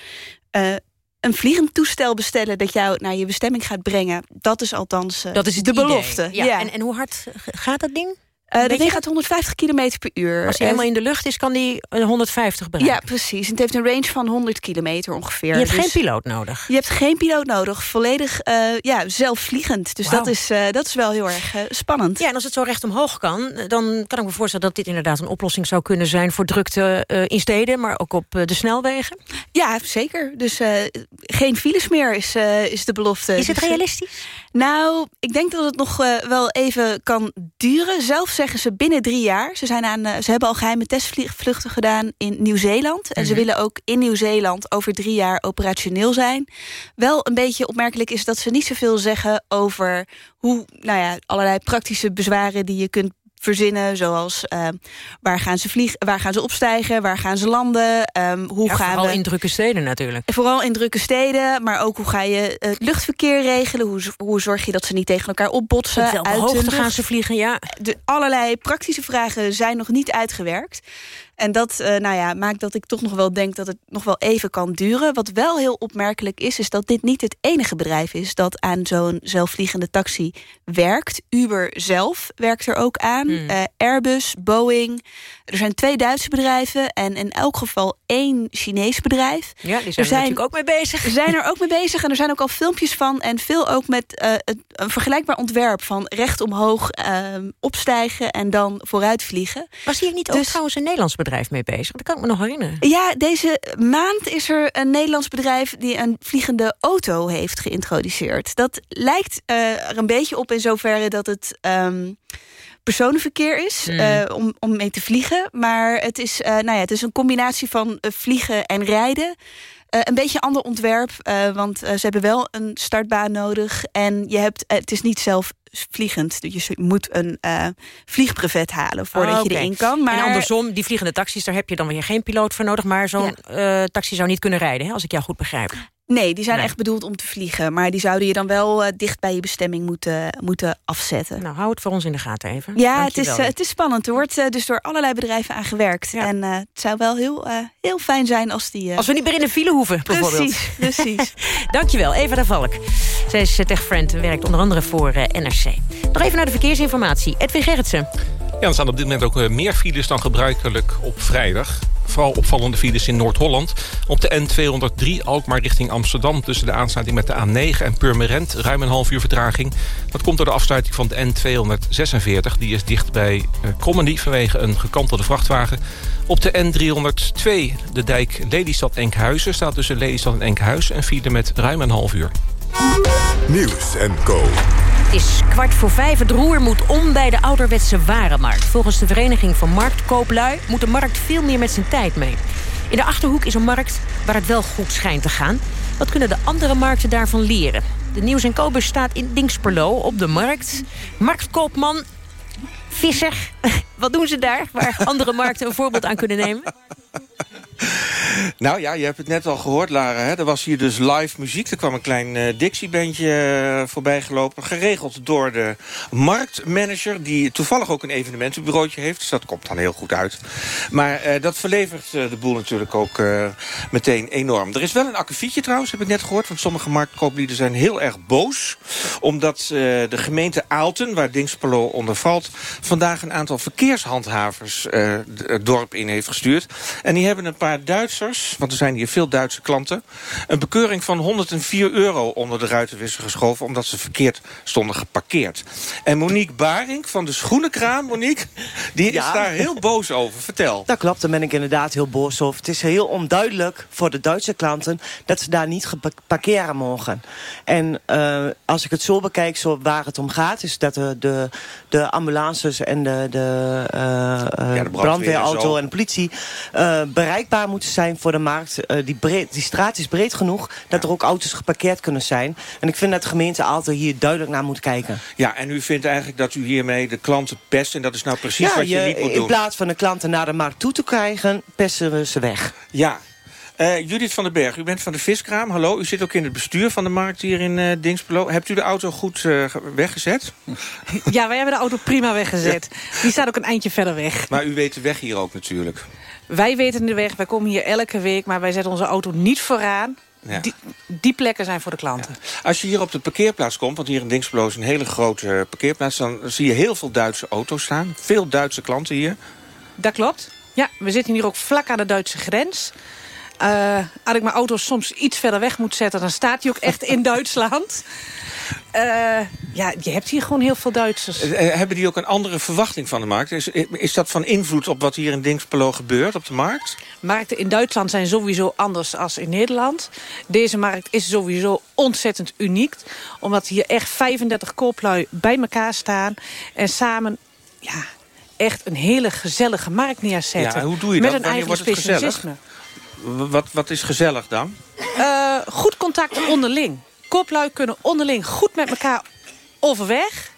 een vliegend toestel bestellen dat jou naar je bestemming gaat brengen. Dat is althans uh, dat is de belofte. Ja. ja. En, en hoe hard gaat dat ding? Uh, dat ding gaat 150 km per uur. Als hij helemaal in de lucht is, kan die 150 bereiken? Ja, precies. En het heeft een range van 100 kilometer ongeveer. Je hebt dus geen piloot nodig? Je hebt geen piloot nodig. Volledig uh, ja, zelfvliegend. Dus wow. dat, is, uh, dat is wel heel erg spannend. Ja, en als het zo recht omhoog kan... dan kan ik me voorstellen dat dit inderdaad een oplossing zou kunnen zijn... voor drukte in steden, maar ook op de snelwegen. Ja, zeker. Dus geen files meer is, is de belofte. Is het dus, realistisch? Nou, ik denk dat het nog wel even kan duren. Zelf zeggen ze binnen drie jaar. Ze, zijn aan, ze hebben al geheime testvluchten gedaan in Nieuw-Zeeland. En mm -hmm. ze willen ook in Nieuw-Zeeland over drie jaar operationeel zijn. Wel een beetje opmerkelijk is dat ze niet zoveel zeggen over hoe nou ja, allerlei praktische bezwaren die je kunt verzinnen. Zoals waar, gaan ze vliegen, waar gaan ze opstijgen, waar gaan ze landen. Um, hoe ja, gaan vooral we... in drukke steden natuurlijk. Vooral in drukke steden, maar ook hoe ga je het luchtverkeer regelen. Hoe, hoe zorg je dat ze niet tegen elkaar opbotsen. Op welke hoogte gaan ze vliegen, ja. De, allerlei praktische vragen zijn nog niet uitgewerkt. En dat uh, nou ja, maakt dat ik toch nog wel denk dat het nog wel even kan duren. Wat wel heel opmerkelijk is, is dat dit niet het enige bedrijf is... dat aan zo'n zelfvliegende taxi werkt. Uber zelf werkt er ook aan. Hmm. Uh, Airbus, Boeing. Er zijn twee Duitse bedrijven en in elk geval één Chinees bedrijf. Ja, die zijn er, natuurlijk ook mee bezig. zijn er ook mee bezig en er zijn ook al filmpjes van... en veel ook met uh, een vergelijkbaar ontwerp van recht omhoog opstijgen... en dan vooruit vliegen. Was hier niet ook dus, trouwens een Nederlands bedrijf mee bezig? Dat kan ik me nog herinneren. Ja, deze maand is er een Nederlands bedrijf... die een vliegende auto heeft geïntroduceerd. Dat lijkt uh, er een beetje op in zoverre dat het... Um, personenverkeer is mm. uh, om, om mee te vliegen. Maar het is, uh, nou ja, het is een combinatie van vliegen en rijden. Uh, een beetje ander ontwerp, uh, want uh, ze hebben wel een startbaan nodig. En je hebt, het is niet zelfvliegend. Dus je moet een vliegbrevet halen voordat oh, okay. je erin kan. Maar... En andersom, die vliegende taxis, daar heb je dan weer geen piloot voor nodig. Maar zo'n ja. taxi zou niet kunnen rijden, hè, als ik jou goed begrijp. Nee, die zijn nee. echt bedoeld om te vliegen. Maar die zouden je dan wel uh, dicht bij je bestemming moeten, moeten afzetten. Nou, hou het voor ons in de gaten even. Ja, het is, uh, het is spannend. Er wordt uh, dus door allerlei bedrijven aan gewerkt. Ja. En het zou wel heel, heel fijn zijn als die... Als we niet meer in de file hoeven, bijvoorbeeld. Precies, precies. Dankjewel, Eva de Valk. Zij is techfriend en werkt onder andere voor NRC. Nog even naar de verkeersinformatie. Edwin Gerritsen. Ja, er staan op dit moment ook meer files dan gebruikelijk op vrijdag. Vooral opvallende files in Noord-Holland. Op de N203 Alkmaar richting Amsterdam... tussen de aansluiting met de A9 en Purmerend. Ruim een half uur vertraging. Dat komt door de afsluiting van de N246. Die is dicht bij uh, Krommenie vanwege een gekantelde vrachtwagen. Op de N302 de dijk Lelystad-Enkhuizen... staat tussen Lelystad en Enkhuizen... een file met ruim een half uur. Nieuws en Co. Is kwart voor vijf. Het roer moet om bij de ouderwetse warenmarkt. Volgens de Vereniging van Marktkooplui moet de markt veel meer met zijn tijd mee. In de Achterhoek is een markt waar het wel goed schijnt te gaan. Wat kunnen de andere markten daarvan leren? De Nieuws en Kobus staat in Dingsperlo op de markt. Marktkoopman, visser, wat doen ze daar? Waar andere markten een voorbeeld aan kunnen nemen? Nou ja, je hebt het net al gehoord, Lara. Hè? Er was hier dus live muziek. Er kwam een klein uh, Dixie-bandje uh, voorbij gelopen. Geregeld door de marktmanager... die toevallig ook een evenementenbureautje heeft. Dus dat komt dan heel goed uit. Maar uh, dat verlevert de boel natuurlijk ook meteen enorm. Er is wel een akkefietje trouwens, heb ik net gehoord. Want sommige marktkooplieden zijn heel erg boos. Omdat de gemeente Aalten, waar Dingspelo onder valt... vandaag een aantal verkeershandhavers het dorp in heeft gestuurd. En die hebben een paar Duitsers, want er zijn hier veel Duitse klanten... een bekeuring van 104 euro onder de ruitenwisser geschoven... omdat ze verkeerd stonden geparkeerd. En Monique Baring van de schoenenkraam, Monique... die ja. is daar heel boos over. Vertel. Dat klopt, daar ben ik inderdaad heel boos over. Het is heel onduidelijk voor de Duitse klanten... dat ze daar niet parkeren mogen. En uh, als ik het zo bekijk, zo waar het om gaat... is dat de, de, de ambulances en de, de, uh, ja, de brandweerauto en de politie... Uh, bereikbaar moeten zijn voor de markt. Uh, die, breed, die straat is breed genoeg dat ja. er ook auto's geparkeerd kunnen zijn. En ik vind dat de gemeente altijd hier duidelijk naar moet kijken. Ja, en u vindt eigenlijk dat u hiermee de klanten pest... en dat is nou precies ja, wat je, je niet moet in doen. In plaats van de klanten naar de markt toe te krijgen, pesten we ze weg. Ja, uh, Judith van den Berg, u bent van de viskraam. Hallo, u zit ook in het bestuur van de markt hier in uh, Dingsbelo. Hebt u de auto goed uh, weggezet? Ja, wij hebben de auto prima weggezet. Ja. Die staat ook een eindje verder weg. Maar u weet de weg hier ook natuurlijk. Wij weten de weg, wij komen hier elke week... maar wij zetten onze auto niet vooraan. Ja. Die, die, plekken zijn voor de klanten. Ja. Als je hier op de parkeerplaats komt, want hier in Dingsbelo is een hele grote parkeerplaats... dan zie je heel veel Duitse auto's staan. Veel Duitse klanten hier. Dat klopt. Ja, we zitten hier ook vlak aan de Duitse grens. Uh, als ik mijn auto soms iets verder weg moet zetten... dan staat hij ook echt in Duitsland. Uh, ja, je hebt hier gewoon heel veel Duitsers. Uh, hebben die ook een andere verwachting van de markt? Is, is dat van invloed op wat hier in Dingspelo gebeurt op de markt? Markten in Duitsland zijn sowieso anders dan in Nederland. Deze markt is sowieso ontzettend uniek. Omdat hier echt 35 kooplui bij elkaar staan. En samen... Ja, echt een hele gezellige markt neerzetten. Ja, hoe doe je met dat? Met een eigen specialisme. Wat, wat is gezellig dan? Uh, goed contact onderling. Koplui kunnen onderling goed met elkaar overweg.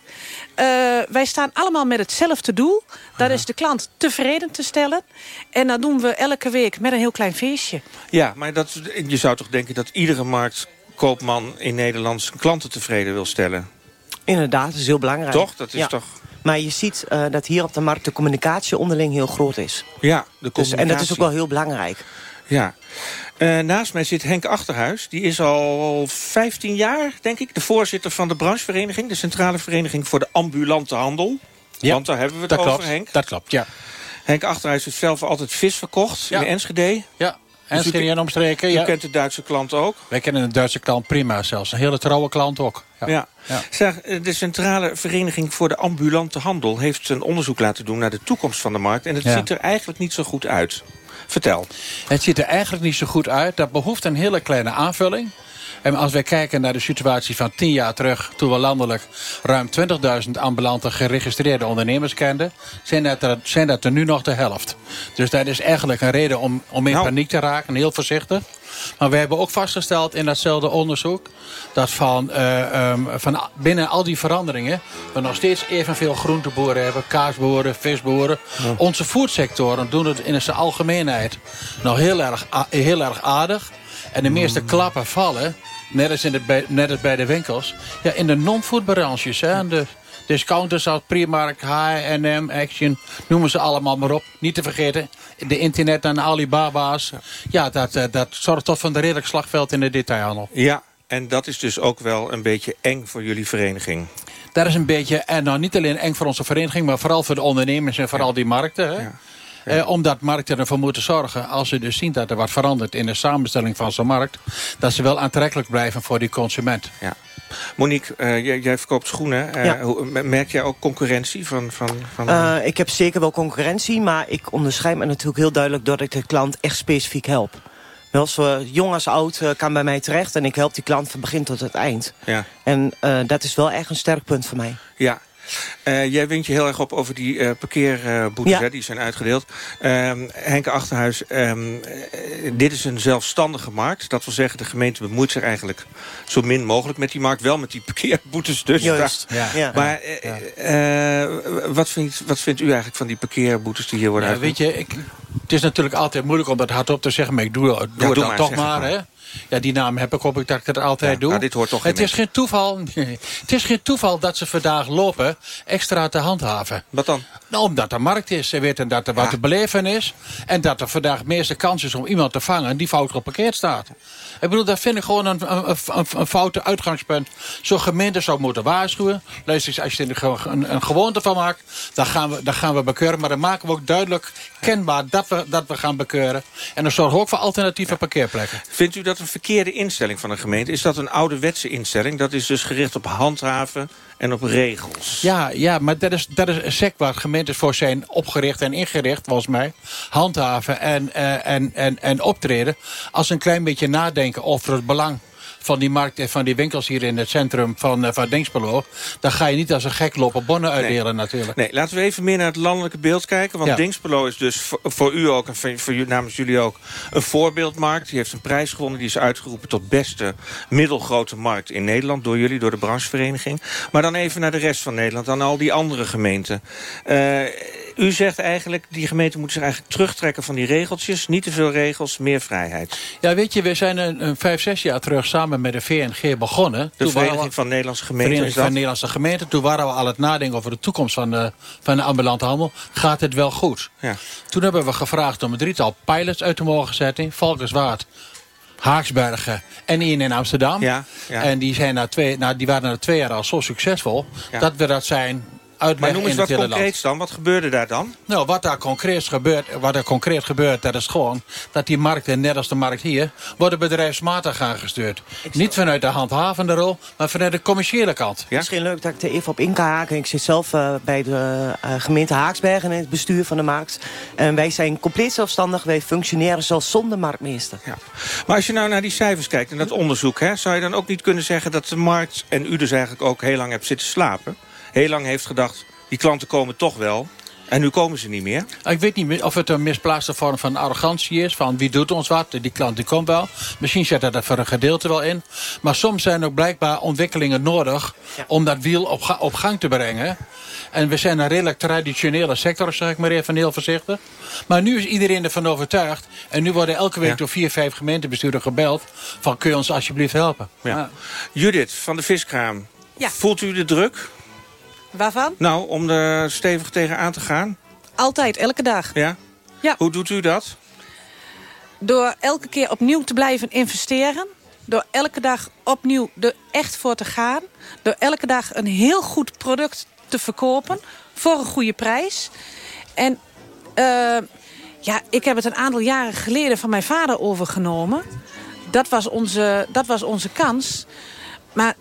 eh, wij staan allemaal met hetzelfde doel. Dat is de klant tevreden te stellen. En dat doen we elke week met een heel klein feestje. Ja, maar dat, je zou toch denken dat iedere marktkoopman in Nederland... zijn klanten tevreden wil stellen? Inderdaad, dat is heel belangrijk. Toch? Dat is Ja. toch... Maar je ziet eh, dat hier op de markt de communicatie onderling heel groot is. Ja, de Dus, communicatie. en dat is ook wel heel belangrijk. Ja. Eh, naast mij zit Henk Achterhuis. Die is al 15 jaar, denk ik, de voorzitter van de branchevereniging. De Centrale Vereniging voor de Ambulante Handel. Ja, Want daar hebben we het dat over, klopt. Henk. Dat klopt, ja. Henk Achterhuis heeft zelf altijd vis verkocht Ja. in Enschede. Ja, Dus Enschede en omstreken. U Ja. kent de Duitse klant ook. Wij kennen de Duitse klant prima zelfs. Een hele trouwe klant ook. Ja. Ja. Ja. Zeg, eh, de Centrale Vereniging voor de Ambulante Handel... heeft een onderzoek laten doen naar de toekomst van de markt. En het ziet er eigenlijk niet zo goed uit. Vertel. Het ziet er eigenlijk niet zo goed uit. Dat behoeft een hele kleine aanvulling. En als wij kijken naar de situatie van tien jaar terug... toen we landelijk ruim 20.000 ambulante geregistreerde ondernemers kenden... Zijn dat, er, zijn dat er nu nog de helft. Dus dat is eigenlijk een reden om, om in Nou. paniek te raken. Heel voorzichtig. Maar we hebben ook vastgesteld in datzelfde onderzoek... dat van, eh, ehm, van binnen al die veranderingen... we nog steeds evenveel groenteboeren hebben... kaasboeren, visboeren. Onze foodsectoren doen het in zijn algemeenheid nog heel erg, heel erg aardig. En de meeste klappen vallen, net als, in bij, net als bij de winkels... Ja, in de non-foodbranches. hè, De discounters als Primark, H&M, Action... noemen ze allemaal maar op. Niet te vergeten, de internet en Alibaba's. Ja, dat, eh, dat zorgt toch van een redelijk slagveld in de detailhandel. Ja, en dat is dus ook wel een beetje eng voor jullie vereniging. Dat is een beetje, en nou niet alleen eng voor onze vereniging... maar vooral voor de ondernemers en vooral die markten. Hè? Eh, omdat markten ervoor moeten zorgen, als ze dus zien dat er wat verandert... in de samenstelling van zo'n markt... dat ze wel aantrekkelijk blijven voor die consument. Ja. Monique, eh, jij, jij verkoopt schoenen. Eh, Ja. hoe- merk jij ook concurrentie van... van, van Eh, ik heb zeker wel concurrentie, maar ik onderscheid me natuurlijk heel duidelijk... dat ik de klant echt specifiek help. Wel, zo jong als oud kan bij mij terecht en ik help die klant van begin tot het eind. ja. En eh, dat is wel echt een sterk punt voor mij. Ja. Eh, jij wint je heel erg op over die eh, parkeerboetes Ja. hè, die zijn uitgedeeld. Ehm Henke Achterhuis, ehm, eh, dit is een zelfstandige markt. Dat wil zeggen, de gemeente bemoeit zich eigenlijk zo min mogelijk met die markt. Wel met die parkeerboetes dus. Juist, Ja. ja. Maar wat, vindt, wat vindt u eigenlijk van die parkeerboetes die hier worden Ja, uitgedeeld? weet je, ik, het is natuurlijk altijd moeilijk om dat hardop te zeggen... maar ik doe, doe het doe dan maar, toch maar, maar. hè. Ja, die naam heb ik op, ik dat ik het altijd Ja, doe. dit hoort toch het is geen toeval. het is geen toeval dat ze vandaag lopen extra te handhaven. Wat dan? Nou, omdat er markt is. Ze weten dat er wat te beleven is. En dat er vandaag de meeste kans is om iemand te vangen die fout geparkeerd staat. Ik bedoel, dat vind ik gewoon een, een, een, een foute uitgangspunt. Zo'n gemeente zou moeten waarschuwen. Luister eens, als je er een, een, gewoonte van maakt, dan gaan, we, dan gaan we bekeuren. Maar dan maken we ook duidelijk kenbaar dat we, dat we gaan bekeuren. En dan zorgen we ook voor alternatieve parkeerplekken. Vindt u dat een verkeerde instelling van een gemeente? Is dat een ouderwetse instelling? Dat is dus gericht op handhaven en op regels. Ja, ja maar dat is, dat is een sec waar gemeentes voor zijn opgericht en ingericht, volgens mij. Handhaven en, eh, en, en, en optreden. Als een klein beetje nadenken over het belang van die markt en van die winkels hier in het centrum van, eh, van Dingsbelo... dan ga je niet als een gek lopen bonnen uitdelen natuurlijk. Nee, laten we even meer naar het landelijke beeld kijken. Want Ja. Is dus voor, voor u ook en voor, u, namens jullie ook een voorbeeldmarkt. Die heeft een prijs gewonnen. Die is uitgeroepen tot beste middelgrote markt in Nederland. Door jullie, door de branchevereniging. Maar dan even naar de rest van Nederland. Dan al die andere gemeenten. Eh, u zegt eigenlijk, die gemeenten moeten zich eigenlijk terugtrekken van die regeltjes. Niet te veel regels, meer vrijheid. Ja, weet je, we zijn een, een vijf, zes jaar terug samen met de VNG begonnen. De Toen waren Vereniging we- van Nederlandse Gemeenten Vereniging van? Nederlandse Gemeenten. Toen waren we al het nadenken over de toekomst van de, van de ambulante handel. Gaat het wel goed? Ja. Toen hebben we gevraagd om een drietal pilots uit te mogen zetten. Valkenswaard, Haaksbergen en één in Amsterdam. Ja, ja. En die, zijn na twee, nou, die waren na twee jaar al zo succesvol... Ja. dat we dat zijn Maar noem eens in het wat concreets dan. Wat gebeurde daar dan? Nou, wat daar concreet gebeurt, wat er concreet gebeurt, dat is gewoon dat die markten, net als de markt hier, worden bedrijfsmatig aangestuurd. Niet vanuit de handhavende rol, maar vanuit de commerciële kant. Misschien leuk dat ik er even op in kan haken. Ik zit zelf eh, bij de eh, gemeente Haaksbergen in het bestuur van de markt. En wij zijn compleet zelfstandig. Wij functioneren zelfs zonder marktmeester. Maar als je nou naar die cijfers kijkt en dat onderzoek... Hè, zou je dan ook niet kunnen zeggen dat de markt... en u dus eigenlijk ook heel lang hebt zitten slapen... heel lang heeft gedacht, die klanten komen toch wel... En nu komen ze niet meer? Ik weet niet of het een misplaatste vorm van arrogantie is. Van wie doet ons wat? Die klant die komt wel. Misschien zit dat er voor een gedeelte wel in. Maar soms zijn ook blijkbaar ontwikkelingen nodig... om dat wiel op, op gang te brengen. En we zijn een redelijk traditionele sector, zeg ik maar even heel voorzichtig. Maar nu is iedereen ervan overtuigd. En nu worden elke week door vier, vijf gemeentebesturen gebeld... van kun je ons alsjeblieft helpen? Ja. Judith van de Viskraam. Voelt u de druk? Waarvan? Nou, om er stevig tegenaan te gaan. Altijd, elke dag. Ja? Ja. Hoe doet u dat? Door elke keer opnieuw te blijven investeren. Door elke dag opnieuw er echt voor te gaan. Door elke dag een heel goed product te verkopen. Voor een goede prijs. En uh, ja, ik heb het een aantal jaren geleden van mijn vader overgenomen. Dat was onze, dat was onze kans. Maar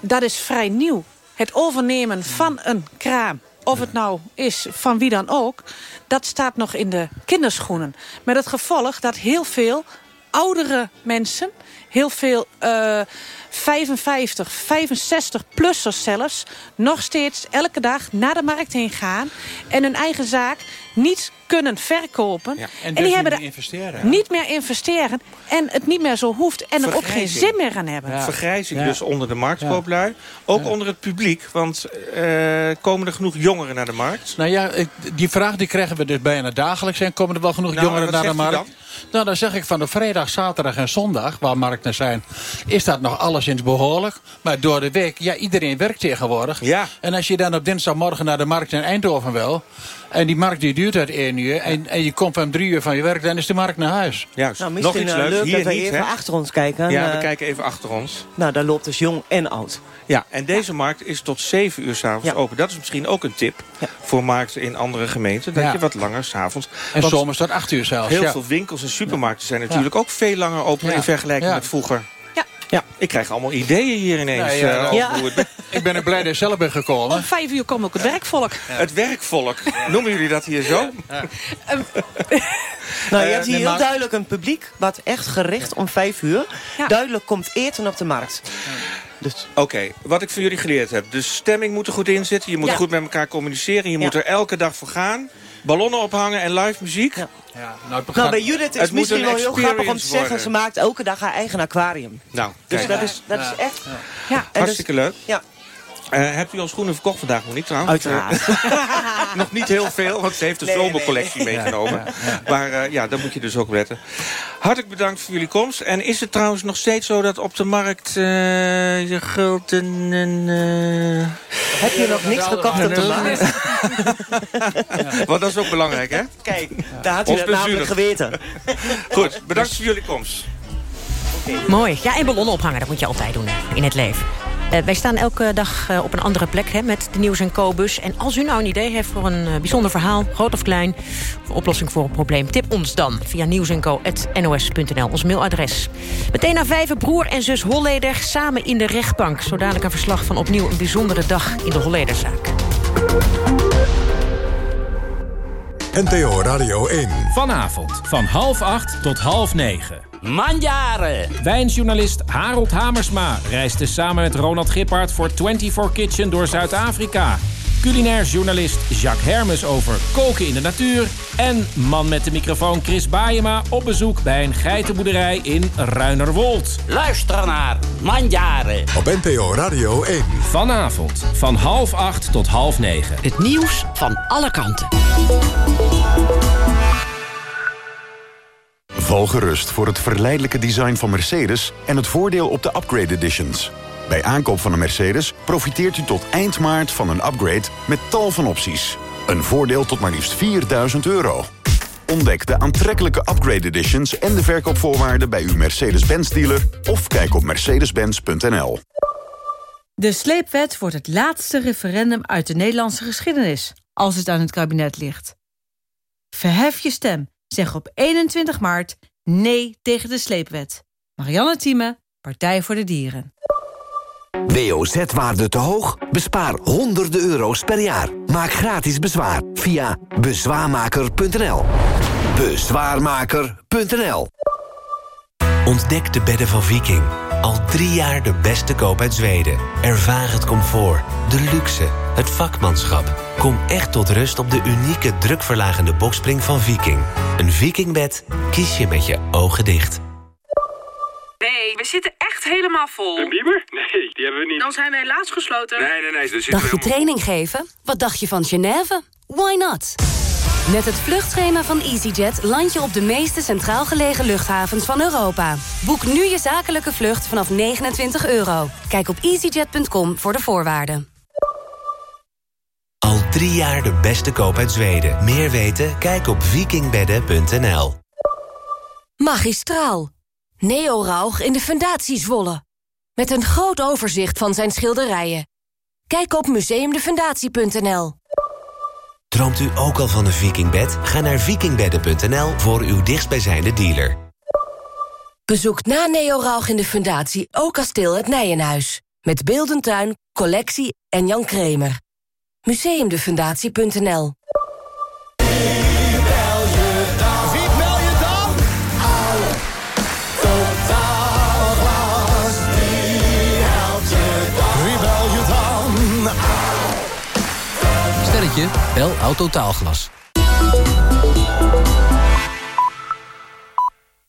dat is vrij nieuw. Het overnemen van een kraam, of het nou is van wie dan ook... dat staat nog in de kinderschoenen. Met het gevolg dat heel veel oudere mensen... heel veel uh, 55, 65-plussers zelfs... nog steeds elke dag naar de markt heen gaan... en hun eigen zaak niet kunnen verkopen. en, en, die hebben niet er meer investeren. niet meer investeren en het niet meer zo hoeft en er ook geen zin meer aan hebben. Vergrijzing Ja. dus onder de marktkooplui. Ook onder het publiek, want eh, komen er genoeg jongeren naar de markt? Nou ja, die vraag die krijgen we dus bijna dagelijks. En komen er wel genoeg Nou, jongeren naar de markt? Nou, dan zeg ik van de vrijdag, zaterdag en zondag, waar markten zijn, is dat nog alleszins behoorlijk. Maar door de week, ja, iedereen werkt tegenwoordig. Ja. En als je dan op dinsdagmorgen naar de markt in Eindhoven wil, en die markt die duurt uit één uur, en, en je komt om drie uur van je werk, dan is de markt naar huis. Juist. Nou, Nog misschien iets eh, leuks. leuk Hier dat we niet, even hè? achter ons kijken. Ja, we Eh, kijken even achter ons. Nou, daar loopt dus jong en oud. Ja, en deze markt is tot 7 uur s'avonds Ja. open. Dat is misschien ook een tip voor markten in andere gemeenten. Dat Ja. je wat langer s'avonds... En zomers tot acht uur zelfs. Heel ja. veel winkels en supermarkten zijn natuurlijk ook veel langer open... Ja. in vergelijking Ja. met vroeger. Ja. Ik krijg allemaal ideeën hier ineens. Nee, ja, eh, het, Ik ben er blij dat ik zelf ben gekomen. Om vijf uur komt ook het werkvolk. het werkvolk. Noemen jullie dat hier zo? Nou, je Eh, hebt hier heel duidelijk een publiek... wat echt gericht om vijf uur duidelijk komt eten op de markt. Dus Oké, wat ik van jullie geleerd heb. De stemming moet er goed in zitten. Je moet Ja. goed met elkaar communiceren. Je Ja. moet er elke dag voor gaan. Ballonnen ophangen en live muziek. Ja, nou, nou, bij Judith is Het misschien wel heel grappig om te zeggen... worden. ze maakt elke dag haar eigen aquarium. Nou, Dus dat is, dat is echt... Ja. En dus- Hartstikke leuk. Ja. Eh, hebt u al schoenen verkocht vandaag nog niet trouwens? Uiteraard. Nog niet heel veel, want ze heeft de Nee, zomercollectie nee. meegenomen. Maar eh, ja, daar moet je dus ook letten. Hartelijk bedankt voor jullie komst. En is het trouwens nog steeds zo dat op de markt eh, je gulden en... eh, Heb je nog niks gekocht op de markt? Want dat is ook belangrijk, hè? Kijk, daar had u Ons dat namelijk geweten. Goed, bedankt voor jullie komst. Mooi. Ja, en ballonnen ophangen, dat moet je altijd doen in het leven. Eh, wij staan elke dag eh, op een andere plek hè, met de Nieuws en Co-bus. En als u nou een idee heeft voor een eh, bijzonder verhaal, groot of klein... of een oplossing voor een probleem, tip ons dan via nieuwsenco.nos.nl, ons mailadres. Meteen na vijven, broer en zus Holleder samen in de rechtbank. Zo dadelijk een verslag van opnieuw een bijzondere dag in de Hollederzaak. NTO Radio 1. Vanavond van half acht tot half negen. Manjaren. Wijnjournalist Harold Hamersma reisde samen met Ronald Gippard voor 24 Kitchen door Zuid-Afrika. Culinair journalist Jacques Hermes over koken in de natuur. En man met de microfoon Chris Baayema op bezoek bij een geitenboerderij in Ruinerwold. Luister naar Manjaren. Op NPO Radio 1. Vanavond van half acht tot half negen. Het nieuws van alle kanten. Val gerust voor het verleidelijke design van Mercedes en het voordeel op de upgrade editions. Bij aankoop van een Mercedes profiteert u tot eind maart van een upgrade met tal van opties. Een voordeel tot maar liefst 4000 euro. Ontdek de aantrekkelijke upgrade editions en de verkoopvoorwaarden bij uw Mercedes-Benz dealer of kijk op mercedes-benz.nl. De sleepwet wordt het laatste referendum uit de Nederlandse geschiedenis, als het aan het kabinet ligt. Verhef je stem. Zeg op 21 maart nee tegen de sleepwet. Marianne Thieme, Partij voor de Dieren. WOZ-waarde te hoog? Bespaar honderden euro's per jaar. Maak gratis bezwaar via bezwaarmaker.nl. Bezwaarmaker.nl Ontdek de bedden van Viking. Al drie jaar de beste koop uit Zweden. Ervaar het comfort, de luxe Het vakmanschap. Kom echt tot rust op de unieke drukverlagende bokspring van Viking. Een Vikingbed kies je met je ogen dicht. Nee, we zitten echt helemaal vol. Een bieber? Nee, die hebben we niet. Dan zijn we helaas gesloten. Nee, nee, nee. Dus Dacht je training geven? Wat dacht je van Genève? Why not? Met het vluchtschema van EasyJet land je op de meeste centraal gelegen luchthavens van Europa. Boek nu je zakelijke vlucht vanaf 29 euro. Kijk op easyjet.com voor de voorwaarden. Drie jaar de beste koop uit Zweden. Meer weten? Kijk op vikingbedden.nl. Magistraal. Neo Rauch in de Fundatie Zwolle. Met een groot overzicht van zijn schilderijen. Kijk op museumdefundatie.nl. Droomt u ook al van een vikingbed? Ga naar vikingbedden.nl voor uw dichtstbijzijnde dealer. Bezoek na Neo Rauch in de Fundatie ook kasteel het Nijenhuis. Met Beeldentuin, collectie en Jan Kremer. Museumdefundatie.nl Stelletje, bel Autotaalglas.